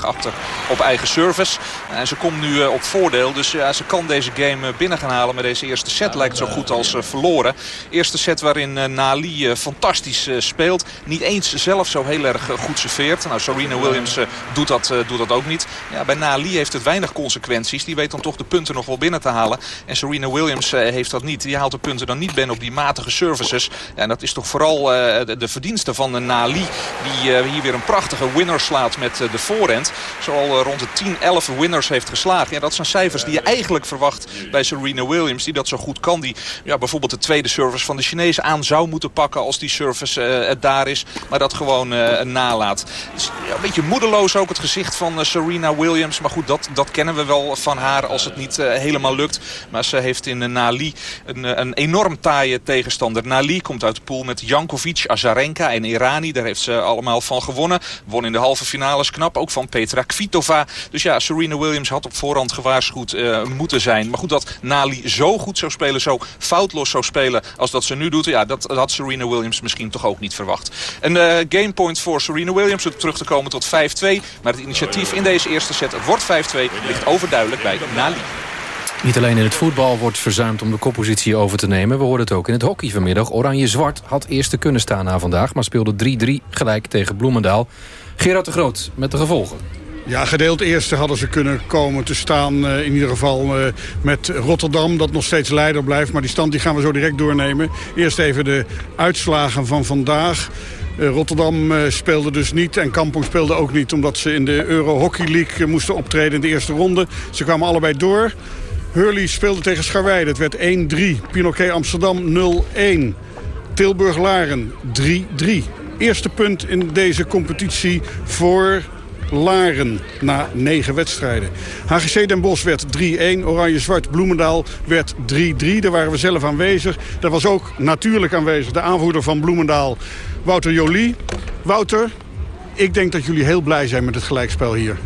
achter op eigen service. En ze komt nu op voordeel. Dus ja, ze kan deze game binnen gaan halen. Maar deze eerste set lijkt zo goed als verloren. Eerste set waarin Nali fantastisch speelt. Niet eens zelf zo heel erg goed serveert. Nou, Serena Williams doet, dat, doet dat ook niet. Ja, bij Nali heeft het weinig consequenties. Die weet dan toch de punten nog wel binnen te halen. En Serena Williams heeft dat niet. Die haalt de punten dan niet binnen op die matige services. En dat is toch vooral de, de verdienste van Nali. Die hier weer een prachtige winner slaat met de voorhand. Zoal rond de 10, 11 winners heeft geslagen. Ja, dat zijn cijfers die je eigenlijk verwacht bij Serena Williams. Die dat zo goed kan. Die ja, bijvoorbeeld de tweede service van de Chinezen aan zou moeten pakken als die service het daar is. Maar dat gewoon nalaat. Een beetje moedeloos ook het gezicht van Serena Williams. Maar goed, dat, dat kennen we wel van haar als het niet helemaal lukt. Maar ze heeft in Nali een, een enorm taaie tegenstander. Nali komt uit de pool met Jankovic, Azarenka en Irani. Daar heeft ze allemaal van gewonnen. Won in de halve finales knap, ook van Petra Kvitova. Dus ja, Serena Williams had op voorhand gewaarschuwd uh, moeten zijn. Maar goed, dat Nali zo goed zou spelen, zo foutloos zou spelen als dat ze nu doet. Ja, dat, had Serena Williams misschien toch ook niet verwacht. Een uh, gamepoint voor Serena Williams, om terug te komen tot 5-2. Maar het initiatief in deze eerste set, wordt 5-2, ligt overduidelijk bij Nali.
Niet alleen in het voetbal wordt verzuimd om de koppositie over te nemen. We hoorden het ook in het hockey vanmiddag. Oranje-Zwart had eerste kunnen staan na vandaag... maar speelde 3-3 gelijk tegen Bloemendaal. Gerard de Groot met de gevolgen.
Ja, gedeeld eerste hadden ze kunnen komen te staan. Uh, in ieder geval uh, met Rotterdam, dat nog steeds leider blijft. Maar die stand die gaan we zo direct doornemen. Eerst even de uitslagen van vandaag. Uh, Rotterdam speelde dus niet en Kampong speelde ook niet... omdat ze in de Euro Hockey League moesten optreden in de eerste ronde. Ze kwamen allebei door. Hurley speelde tegen Scharweide. Het werd 1-3. Pinoquet Amsterdam 0-1. Tilburg-Laren 3-3. Eerste punt in deze competitie voor Laren na negen wedstrijden. HGC Den Bosch werd 3-1. Oranje-Zwart Bloemendaal werd 3-3. Daar waren we zelf aanwezig. Daar was ook natuurlijk aanwezig de aanvoerder van Bloemendaal, Wouter Jolie. Wouter, ik denk dat jullie heel blij zijn met het gelijkspel hier.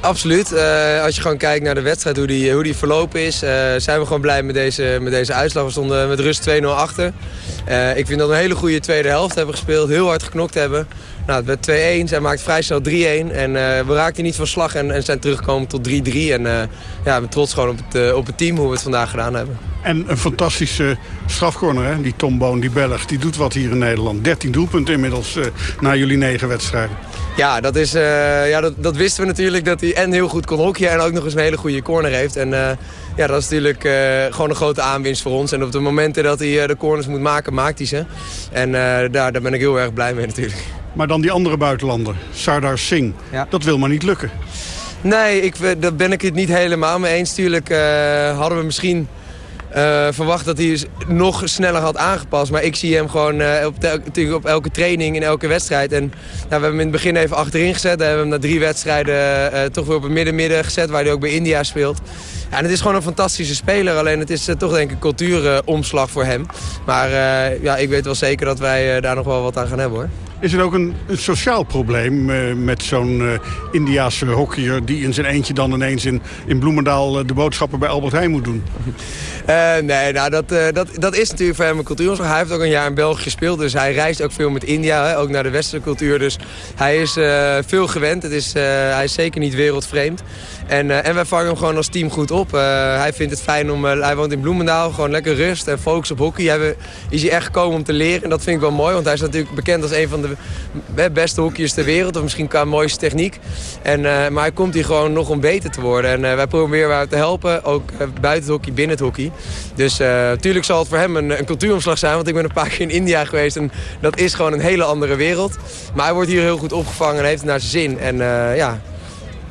Absoluut. Uh, als je gewoon kijkt naar de wedstrijd, hoe die, hoe die verlopen is... Uh, zijn we gewoon blij met deze, met deze uitslag. We stonden met rust 2-0 achter. Uh, ik vind dat we een hele goede tweede helft hebben gespeeld. Heel hard geknokt hebben. Nou, het werd 2-1. Zij maakt vrij snel 3-1. En we raakten niet van slag en, en zijn teruggekomen tot 3-3. En ja, ben trots gewoon op het, op het team, hoe we het vandaag gedaan hebben.
En een fantastische strafcorner, hè? die Tom Boon, die Belg. Die doet wat hier in Nederland. 13 doelpunten inmiddels na jullie negen wedstrijden.
Ja, dat, is, uh, ja dat, dat, wisten we natuurlijk dat hij en heel goed kon hockeyen en ook nog eens een hele goede corner heeft. En uh, ja, dat is natuurlijk uh, gewoon een grote aanwinst voor ons. En op de momenten dat hij de corners moet maken, maakt hij ze. En daar, daar ben ik heel erg blij mee natuurlijk.
Maar dan die andere buitenlander, Sardar Singh, ja. dat wil maar niet lukken.
Nee, ik, daar ben ik het niet helemaal mee eens. Tuurlijk hadden we misschien uh, verwacht dat hij nog sneller had aangepast. Maar ik zie hem gewoon uh, op, op elke training, in elke wedstrijd. En nou, we hebben hem in het begin even achterin gezet. Dan hebben we hem na drie wedstrijden uh, toch weer op het midden-midden gezet. Waar hij ook bij India speelt. En het is gewoon een fantastische speler. Alleen het is toch denk ik een cultuuromslag voor hem. Maar ja, ik weet wel zeker dat wij daar nog wel wat aan gaan hebben hoor.
Is er ook een, een sociaal probleem met zo'n Indiaanse hockeyer... die in zijn eentje dan ineens in, in Bloemendaal de boodschappen bij Albert Heijn moet doen?
Nee, nou, dat, dat, dat is natuurlijk voor hem een cultuur. Hij heeft ook een jaar in België gespeeld, dus hij reist ook veel met India. Hè, ook naar de westerse cultuur, dus hij is veel gewend. Het is, hij is zeker niet wereldvreemd. En, en wij vangen hem gewoon als team goed op. hij vindt het fijn om... hij woont in Bloemendaal, gewoon lekker rust en focus op hockey. Hij is hier echt gekomen om te leren en dat vind ik wel mooi. Want hij is natuurlijk bekend als een van de beste hoekjes ter wereld. Of misschien qua mooiste techniek. En, maar hij komt hier gewoon nog om beter te worden. En wij proberen hem te helpen. Ook buiten het hockey, binnen het hockey. Dus natuurlijk zal het voor hem een, een, cultuuromslag zijn. Want ik ben een paar [LAUGHS] keer in India geweest. En dat is gewoon een hele andere wereld. Maar hij wordt hier heel goed opgevangen en heeft het naar zijn zin. En ja,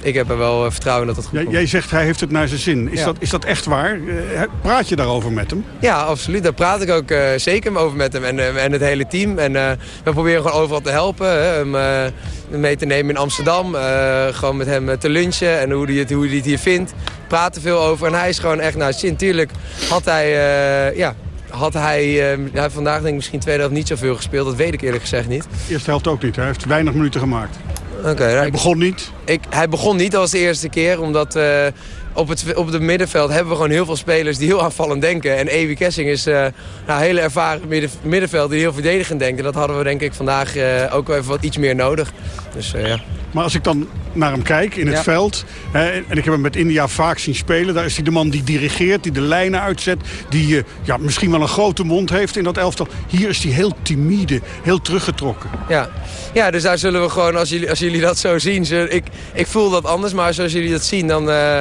ik heb er wel vertrouwen dat het goed
komt. Jij zegt hij heeft het naar zijn zin. Is, dat, is dat echt waar? Praat je daarover met hem?
Ja, absoluut. Daar praat ik ook uh, zeker over met hem en, uh, en het hele team. En uh, we proberen gewoon overal te helpen. Hem mee te nemen in Amsterdam. gewoon met hem te lunchen en hoe hij het, hoe het hier vindt. Praten veel over. En hij is gewoon echt naar zijn zin. Tuurlijk had hij... ja, had hij vandaag denk ik misschien tweede helft niet zoveel gespeeld. Dat weet ik eerlijk gezegd niet.
Eerste helft ook niet. Hij heeft weinig minuten gemaakt.
Okay,
hij begon niet?
Ik, hij begon niet als de eerste keer, omdat uh, op, het, op het middenveld hebben we gewoon heel veel spelers die heel aanvallend denken. En Ewi Kessing is uh, nou, een hele ervaren midden, middenveld die heel verdedigend denkt. En dat hadden we denk ik vandaag uh, ook wel even wat iets meer nodig. Dus ja.
Maar als ik dan naar hem kijk in het veld... Hè, en ik heb hem met India vaak zien spelen... daar is hij de man die dirigeert, die de lijnen uitzet... die ja, misschien wel een grote mond heeft in dat elftal. Hier is hij heel timide, heel teruggetrokken.
Ja, ja dus daar zullen we gewoon, als jullie, als jullie dat zo zien... Zullen, ik, ik voel dat anders, maar zoals jullie dat zien... dan, uh,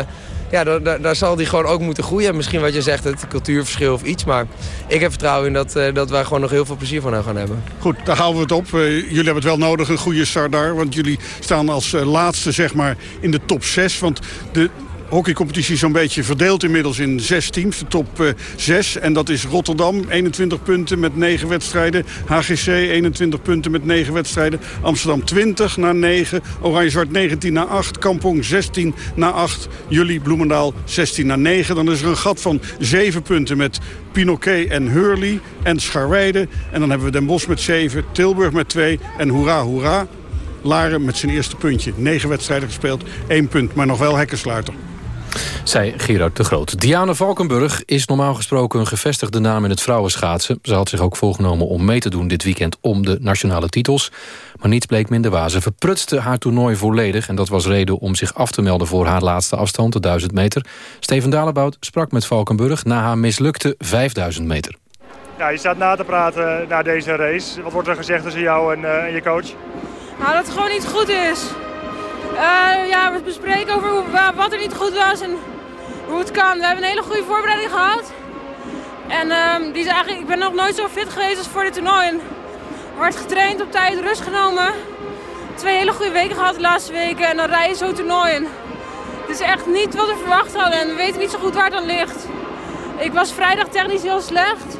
ja, daar, daar zal hij gewoon ook moeten groeien. Misschien wat je zegt, het cultuurverschil of iets. Maar ik heb vertrouwen in dat, dat wij gewoon nog heel veel plezier van gaan hebben.
Goed, daar houden we het op. jullie hebben het wel nodig, een goede start daar. Want jullie staan als laatste zeg maar, in de top 6. Want de, hockeycompetitie zo'n beetje verdeeld inmiddels in zes teams. De top uh, zes. En dat is Rotterdam, 21 punten met 9 wedstrijden. HGC, 21 punten met 9 wedstrijden. Amsterdam 20 naar 9. Oranje-Zwart 19 naar 8. Kampong 16 naar 8. Jullie, Bloemendaal 16 naar 9. Dan is er een gat van 7 punten met Pinoquet en Hurley en Scharweide. En dan hebben we Den Bosch met 7, Tilburg met 2 en hoera hoera. Laren met zijn eerste puntje. 9 wedstrijden gespeeld, 1 punt, maar nog wel hekkensluiter
zei Gerard de Groot. Diana Valkenburg is normaal gesproken een gevestigde naam in het vrouwenschaatsen. Ze had zich ook voorgenomen om mee te doen dit weekend om de nationale titels. Maar niets bleek minder waar. Ze verprutste haar toernooi volledig... en dat was reden om zich af te melden voor haar laatste afstand, de 1000 meter. Steven Dalebout sprak met Valkenburg na haar mislukte 5000 meter.
Ja, je staat na te praten na deze race. Wat wordt er gezegd tussen jou en, uh, en je coach?
Nou, dat het gewoon niet goed is. Uh, ja, we bespreken over hoe, wat er niet goed was en hoe het kan. We hebben een hele goede voorbereiding gehad. En uh, die is eigenlijk, ik ben nog nooit zo fit geweest als voor dit toernooi. En hard getraind, op tijd rust genomen. Twee hele goede weken gehad de laatste weken en dan rij je zo'n toernooi. En het is echt niet wat we verwacht hadden en we weten niet zo goed waar het aan ligt. Ik was vrijdag technisch heel slecht.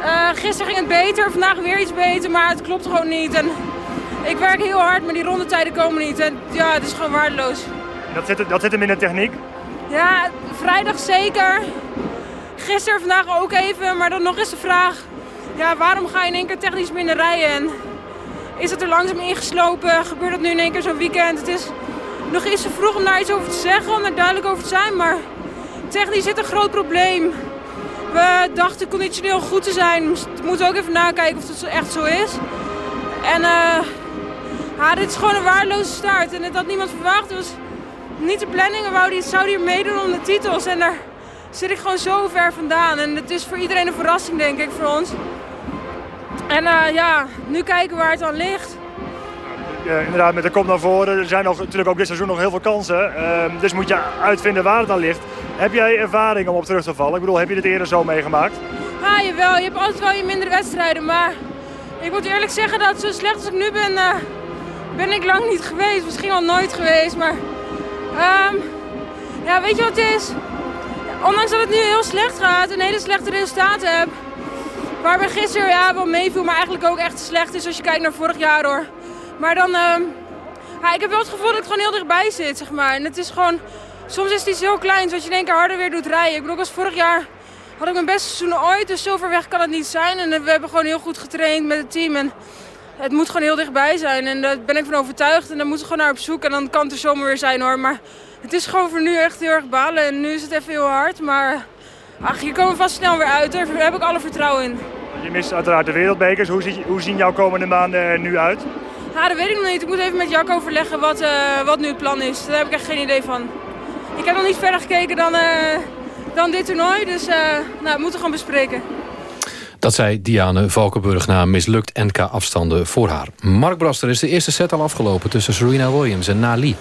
Uh, gisteren ging het beter, vandaag weer iets beter, maar het klopt gewoon niet. En ik werk heel hard, maar die rondetijden komen niet. En ja, het is gewoon waardeloos.
Dat zit, dat zit hem in de techniek?
Ja, vrijdag zeker. Gisteren, vandaag ook even. Maar dan nog eens de vraag... Ja, waarom ga je in één keer technisch minder rijden? En is het er langzaam ingeslopen? Gebeurt dat nu in één keer zo'n weekend? Het is nog eens te vroeg om daar iets over te zeggen, om er duidelijk over te zijn. Maar technisch zit een groot probleem. We dachten conditioneel goed te zijn. We moeten ook even nakijken of het echt zo is. En uh, ja, dit is gewoon een waardeloze start. En dat had niemand verwacht. Het was niet de planning. Wou die, zou hier meedoen om de titels. En daar zit ik gewoon zo ver vandaan. En het is voor iedereen een verrassing, denk ik, voor ons. En uh, ja, nu kijken waar het aan ligt.
Ja, inderdaad, met de kop naar voren. Er zijn nog, natuurlijk ook dit seizoen nog heel veel kansen. Uh, dus moet je uitvinden waar het aan ligt. Heb jij ervaring om op terug te vallen? Ik bedoel, heb je dit eerder zo meegemaakt?
Ja, jawel. Je hebt altijd wel je mindere wedstrijden. Maar ik moet eerlijk zeggen dat zo slecht als ik nu ben, uh, ben ik lang niet geweest. Misschien al nooit geweest, maar... Um, ja, weet je wat het is? Ondanks dat het nu heel slecht gaat en hele slechte resultaten heb... Waarbij gisteren ja, wel meeviel, maar eigenlijk ook echt slecht is als je kijkt naar vorig jaar hoor. Maar dan... Uh, ja, ik heb wel het gevoel dat ik gewoon heel dichtbij zit, zeg maar. En het is gewoon... Soms is het iets heel kleins je in één keer harder weer doet rijden. Ik bedoel, als vorig jaar had ik mijn beste seizoen ooit. Dus zo ver weg kan het niet zijn. En we hebben gewoon heel goed getraind met het team. En het moet gewoon heel dichtbij zijn. En daar ben ik van overtuigd. En dan moeten we gewoon naar op zoek. En dan kan het er zomaar weer zijn hoor. Maar het is gewoon voor nu echt heel erg balen. En nu is het even heel hard. Maar ach, hier komen we vast snel weer uit. Daar heb ik alle vertrouwen in.
Je mist uiteraard de wereldbekers. Hoe, zie, hoe zien jouw komende maanden er nu uit?
Ja, dat weet ik nog niet. Ik moet even met Jack overleggen wat, uh, wat nu het plan is. Daar heb ik echt geen idee van. Ik heb nog niet verder gekeken dan... Uh, dan dit toernooi. Dus uh, nou, we moeten gewoon bespreken.
Dat zei Diane Valkenburg na mislukt NK-afstanden voor haar. Mark Braster is de eerste set al afgelopen tussen Serena Williams en Nali.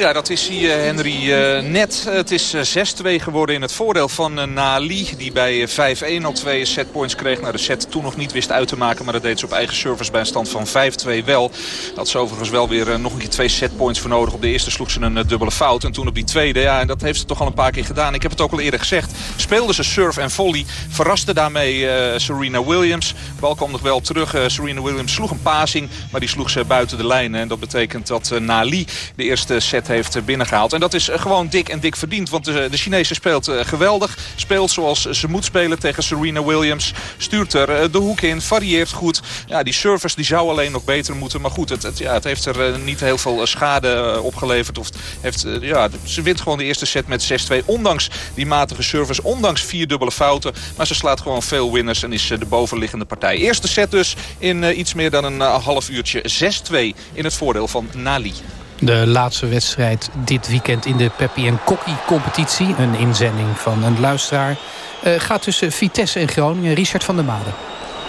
Ja, dat is hij, eh, Henry, uh, net. Het is 6-2 geworden in het voordeel van uh, Nali. Die bij 5-1 al twee setpoints kreeg. Nou, de set toen nog niet wist uit te maken. Maar dat deed ze op eigen service bij een stand van 5-2 wel. Had ze overigens wel weer nog een keer twee setpoints voor nodig. Op de eerste sloeg ze een dubbele fout. En toen op die tweede, ja, en dat heeft ze toch al een paar keer gedaan. Ik heb het ook al eerder gezegd. Speelde ze surf en volley. Verraste daarmee Serena Williams. Bal kwam nog wel terug. Serena Williams sloeg een passing. Maar die sloeg ze buiten de lijnen. En dat betekent dat Nali de eerste set heeft binnengehaald. En dat is eh, gewoon dik en dik verdiend. Want de, de Chinese speelt eh, geweldig. Speelt zoals ze moet spelen tegen Serena Williams. Stuurt er eh, de hoek in. Varieert goed. Ja, die service die zou alleen nog beter moeten. Maar goed, het, het ja, het heeft er niet heel veel schade opgeleverd. Of heeft, ja, ze wint gewoon de eerste set met 6-2. Ondanks die matige service. Ondanks vier dubbele fouten. Maar ze slaat gewoon veel winners. En is de bovenliggende partij. Eerste set dus in iets meer dan een half uurtje. 6-2 in het voordeel van Nali.
De laatste wedstrijd dit weekend in de Peppi en Kokkie competitie. Een inzending van een luisteraar. Uh, gaat tussen Vitesse en Groningen. Richard van der Made.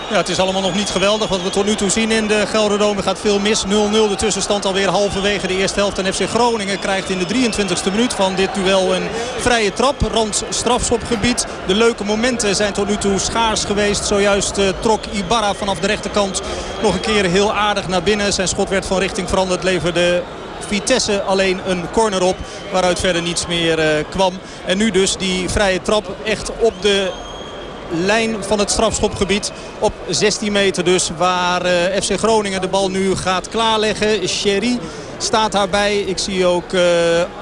Ja, het is allemaal nog niet geweldig wat we tot nu toe zien in de Gelderdoom. Er gaat veel mis. 0-0 de tussenstand alweer halverwege de eerste helft. En FC Groningen krijgt in de 23e minuut van dit duel een vrije trap. Rand strafschopgebied. De leuke momenten zijn tot nu toe schaars geweest. Zojuist uh, trok Ibarra vanaf de rechterkant nog een keer heel aardig naar binnen. Zijn schot werd van richting veranderd. Leverde Vitesse alleen een corner op. Waaruit verder niets meer uh, kwam. En nu dus die vrije trap echt op de lijn van het strafschopgebied. Op 16 meter dus waar uh, FC Groningen de bal nu gaat klaarleggen. Sherry staat daarbij. Ik zie ook uh,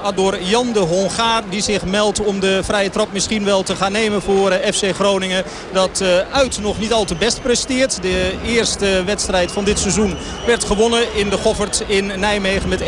Ador Jan de Hongaar die zich meldt om de vrije trap misschien wel te gaan nemen voor uh, FC Groningen. Dat uh, uit nog niet al te best presteert. De eerste wedstrijd van dit seizoen werd gewonnen in de Goffert in Nijmegen met 1-4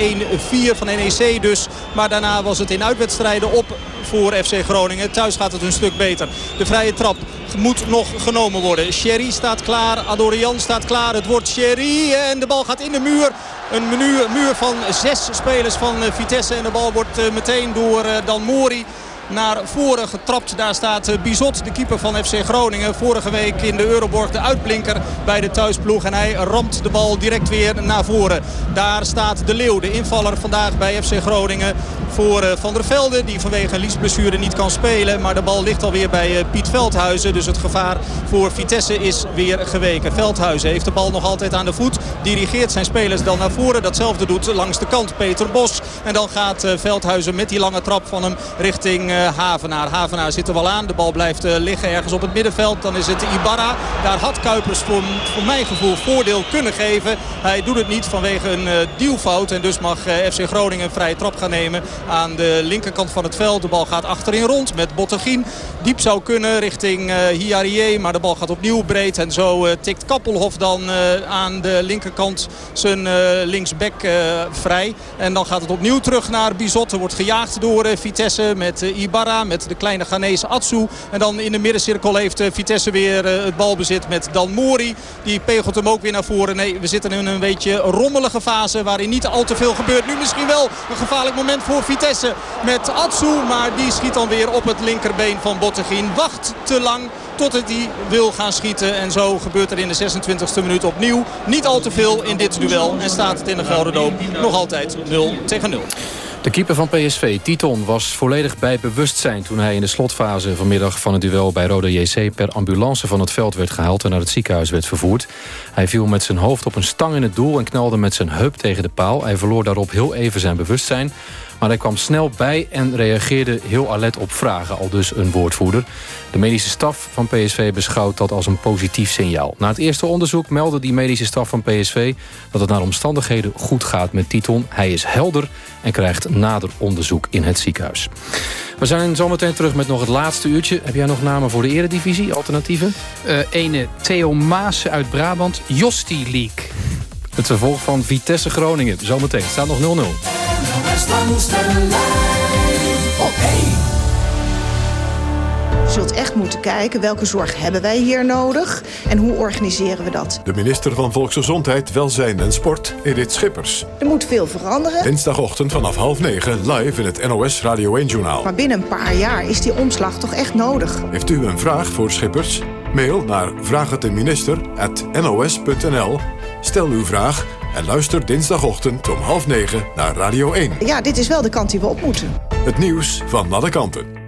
van NEC dus. Maar daarna was het in uitwedstrijden op voor FC Groningen. Thuis gaat het een stuk beter. De vrije trap moet nog genomen worden. Sherry staat klaar. Adorian staat klaar. Het wordt Sherry en de bal gaat in de muur. Een muur, muur van zes spelers van Vitesse. En de bal wordt meteen door Dan Mori naar voren getrapt. Daar staat Bizot, de keeper van FC Groningen. Vorige week in de Euroborg de uitblinker bij de thuisploeg. En hij ramt de bal direct weer naar voren. Daar staat De Leeuw, de invaller vandaag bij FC Groningen. Voor Van der Velde, die vanwege een liesblessure niet kan spelen. Maar de bal ligt alweer bij Piet Veldhuizen. Dus het gevaar voor Vitesse is weer geweken. Veldhuizen heeft de bal nog altijd aan de voet. Dirigeert zijn spelers dan naar voren. Datzelfde doet langs de kant Peter Bos. En dan gaat Veldhuizen met die lange trap van hem richting Havenaar. Havenaar zit er wel aan. De bal blijft liggen ergens op het middenveld. Dan is het Ibarra. Daar had Kuipers voor, voor mijn gevoel voordeel kunnen geven. Hij doet het niet vanwege een duwfout. En dus mag FC Groningen een vrije trap gaan nemen aan de linkerkant van het veld. De bal gaat achterin rond met Bottegien. Diep zou kunnen richting Hiarie. Maar de bal gaat opnieuw breed. En zo tikt Kappelhof dan aan de linkerkant zijn linksback vrij. En dan gaat het opnieuw terug naar Bizot. Er wordt gejaagd door Vitesse met Ibarra. Met de kleine Ghanese Atsu. En dan in de middencirkel heeft Vitesse weer het balbezit met Dan Mori. Die pegelt hem ook weer naar voren. Nee, we zitten in een beetje rommelige fase. Waarin niet al te veel gebeurt. Nu misschien wel een gevaarlijk moment voor Vitesse met Atsu. Maar die schiet dan weer op het linkerbeen van Bottegien. Wacht te lang totdat hij wil gaan schieten. En zo gebeurt er in de 26e minuut opnieuw niet al te veel in dit duel. En staat het in de Gelderdoom nog altijd 0 tegen 0.
De keeper van PSV, Titon, was volledig bij bewustzijn... toen hij in de slotfase vanmiddag van het duel bij Roda JC... per ambulance van het veld werd gehaald en naar het ziekenhuis werd vervoerd. Hij viel met zijn hoofd op een stang in het doel... en knalde met zijn heup tegen de paal. Hij verloor daarop heel even zijn bewustzijn. Maar hij kwam snel bij en reageerde heel alert op vragen, al dus een woordvoerder. De medische staf van PSV beschouwt dat als een positief signaal. Na het eerste onderzoek meldde die medische staf van PSV... dat het naar omstandigheden goed gaat met Titon. Hij is helder en krijgt nader onderzoek in het ziekenhuis. We zijn zometeen terug met nog het laatste uurtje. Heb jij nog namen voor de eredivisie, alternatieven?
Uh, ene Theo Maas uit Brabant, Josti League.
Het vervolg van Vitesse Groningen. Zometeen staat nog 0-0.
Je zult echt moeten kijken welke zorg hebben wij hier nodig en hoe organiseren we dat.
De minister van Volksgezondheid, Welzijn en Sport, Edith Schippers.
Er moet veel veranderen.
Dinsdagochtend vanaf half negen live in het NOS Radio 1-journaal.
Maar binnen een paar jaar is die omslag toch echt nodig.
Heeft u een vraag voor Schippers? Mail naar vraaghetdeminister.nos.nl. Stel uw vraag en luister dinsdagochtend om half negen naar Radio 1.
Ja, dit is wel de kant die we op moeten.
Het nieuws van alle kanten.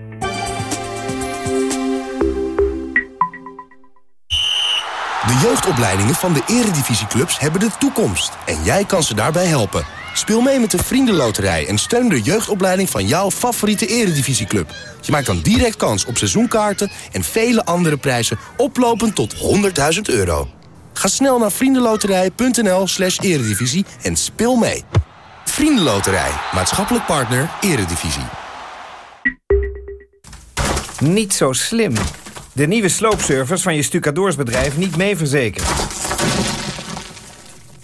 De jeugdopleidingen van de eredivisieclubs hebben de toekomst. En jij kan ze daarbij helpen. Speel mee met de Vriendenloterij en steun de jeugdopleiding van jouw favoriete eredivisieclub. Je maakt dan direct kans op seizoenkaarten en vele andere prijzen oplopend tot 100.000 euro. Ga snel naar vriendenloterij.nl slash eredivisie en speel mee. Vriendenloterij, maatschappelijk partner, eredivisie.
Niet zo slim. De nieuwe sloopservice van je stucadoorsbedrijf niet mee verzekerd.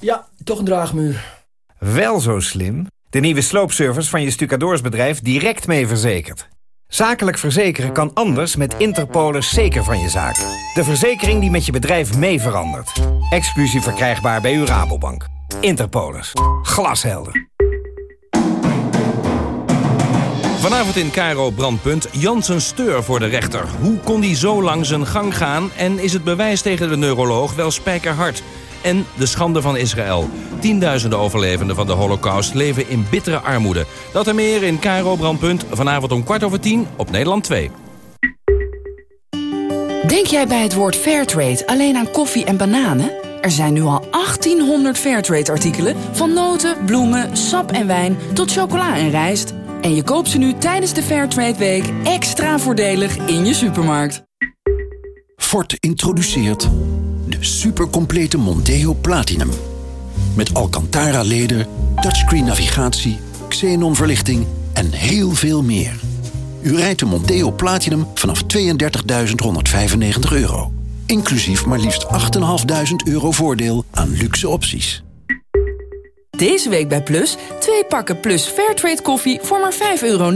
Ja, toch een draagmuur.
Wel zo slim. De nieuwe sloopservice van je stucadoorsbedrijf direct mee verzekerd. Zakelijk verzekeren kan anders met Interpolis zeker van je zaak. De verzekering die met je bedrijf mee verandert. Exclusief verkrijgbaar bij uw Rabobank. Interpolis. Glashelder.
Vanavond in Cairo Brandpunt Jansen Steur voor de rechter. Hoe kon hij zo lang zijn gang gaan en is het bewijs tegen de neuroloog wel spijkerhard? En de schande van Israël. Tienduizenden overlevenden van de holocaust leven in bittere armoede. Dat en meer in Cairo Brandpunt vanavond om kwart over tien op Nederland 2.
Denk jij bij het woord Fairtrade alleen aan koffie en bananen? Er zijn nu al 1800 Fairtrade-artikelen... van noten, bloemen, sap en wijn tot chocola en rijst. En je koopt ze nu tijdens de Fairtrade Week extra voordelig in je supermarkt.
Ford introduceert supercomplete Monteo Platinum. Met Alcantara-leder, touchscreen navigatie, xenon-verlichting en heel veel meer. U rijdt de Monteo Platinum vanaf 32.195 euro. Inclusief maar liefst 8.500 euro voordeel aan luxe opties.
Deze week bij Plus, twee pakken Plus Fairtrade koffie voor maar 5,99 euro.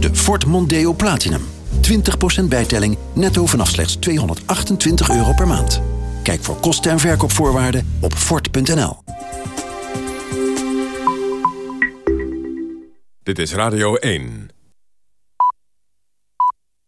De Ford Mondeo Platinum. 20% bijtelling, netto vanaf slechts 228 euro per maand. Kijk voor kosten en verkoopvoorwaarden op Ford.nl.
Dit is Radio 1.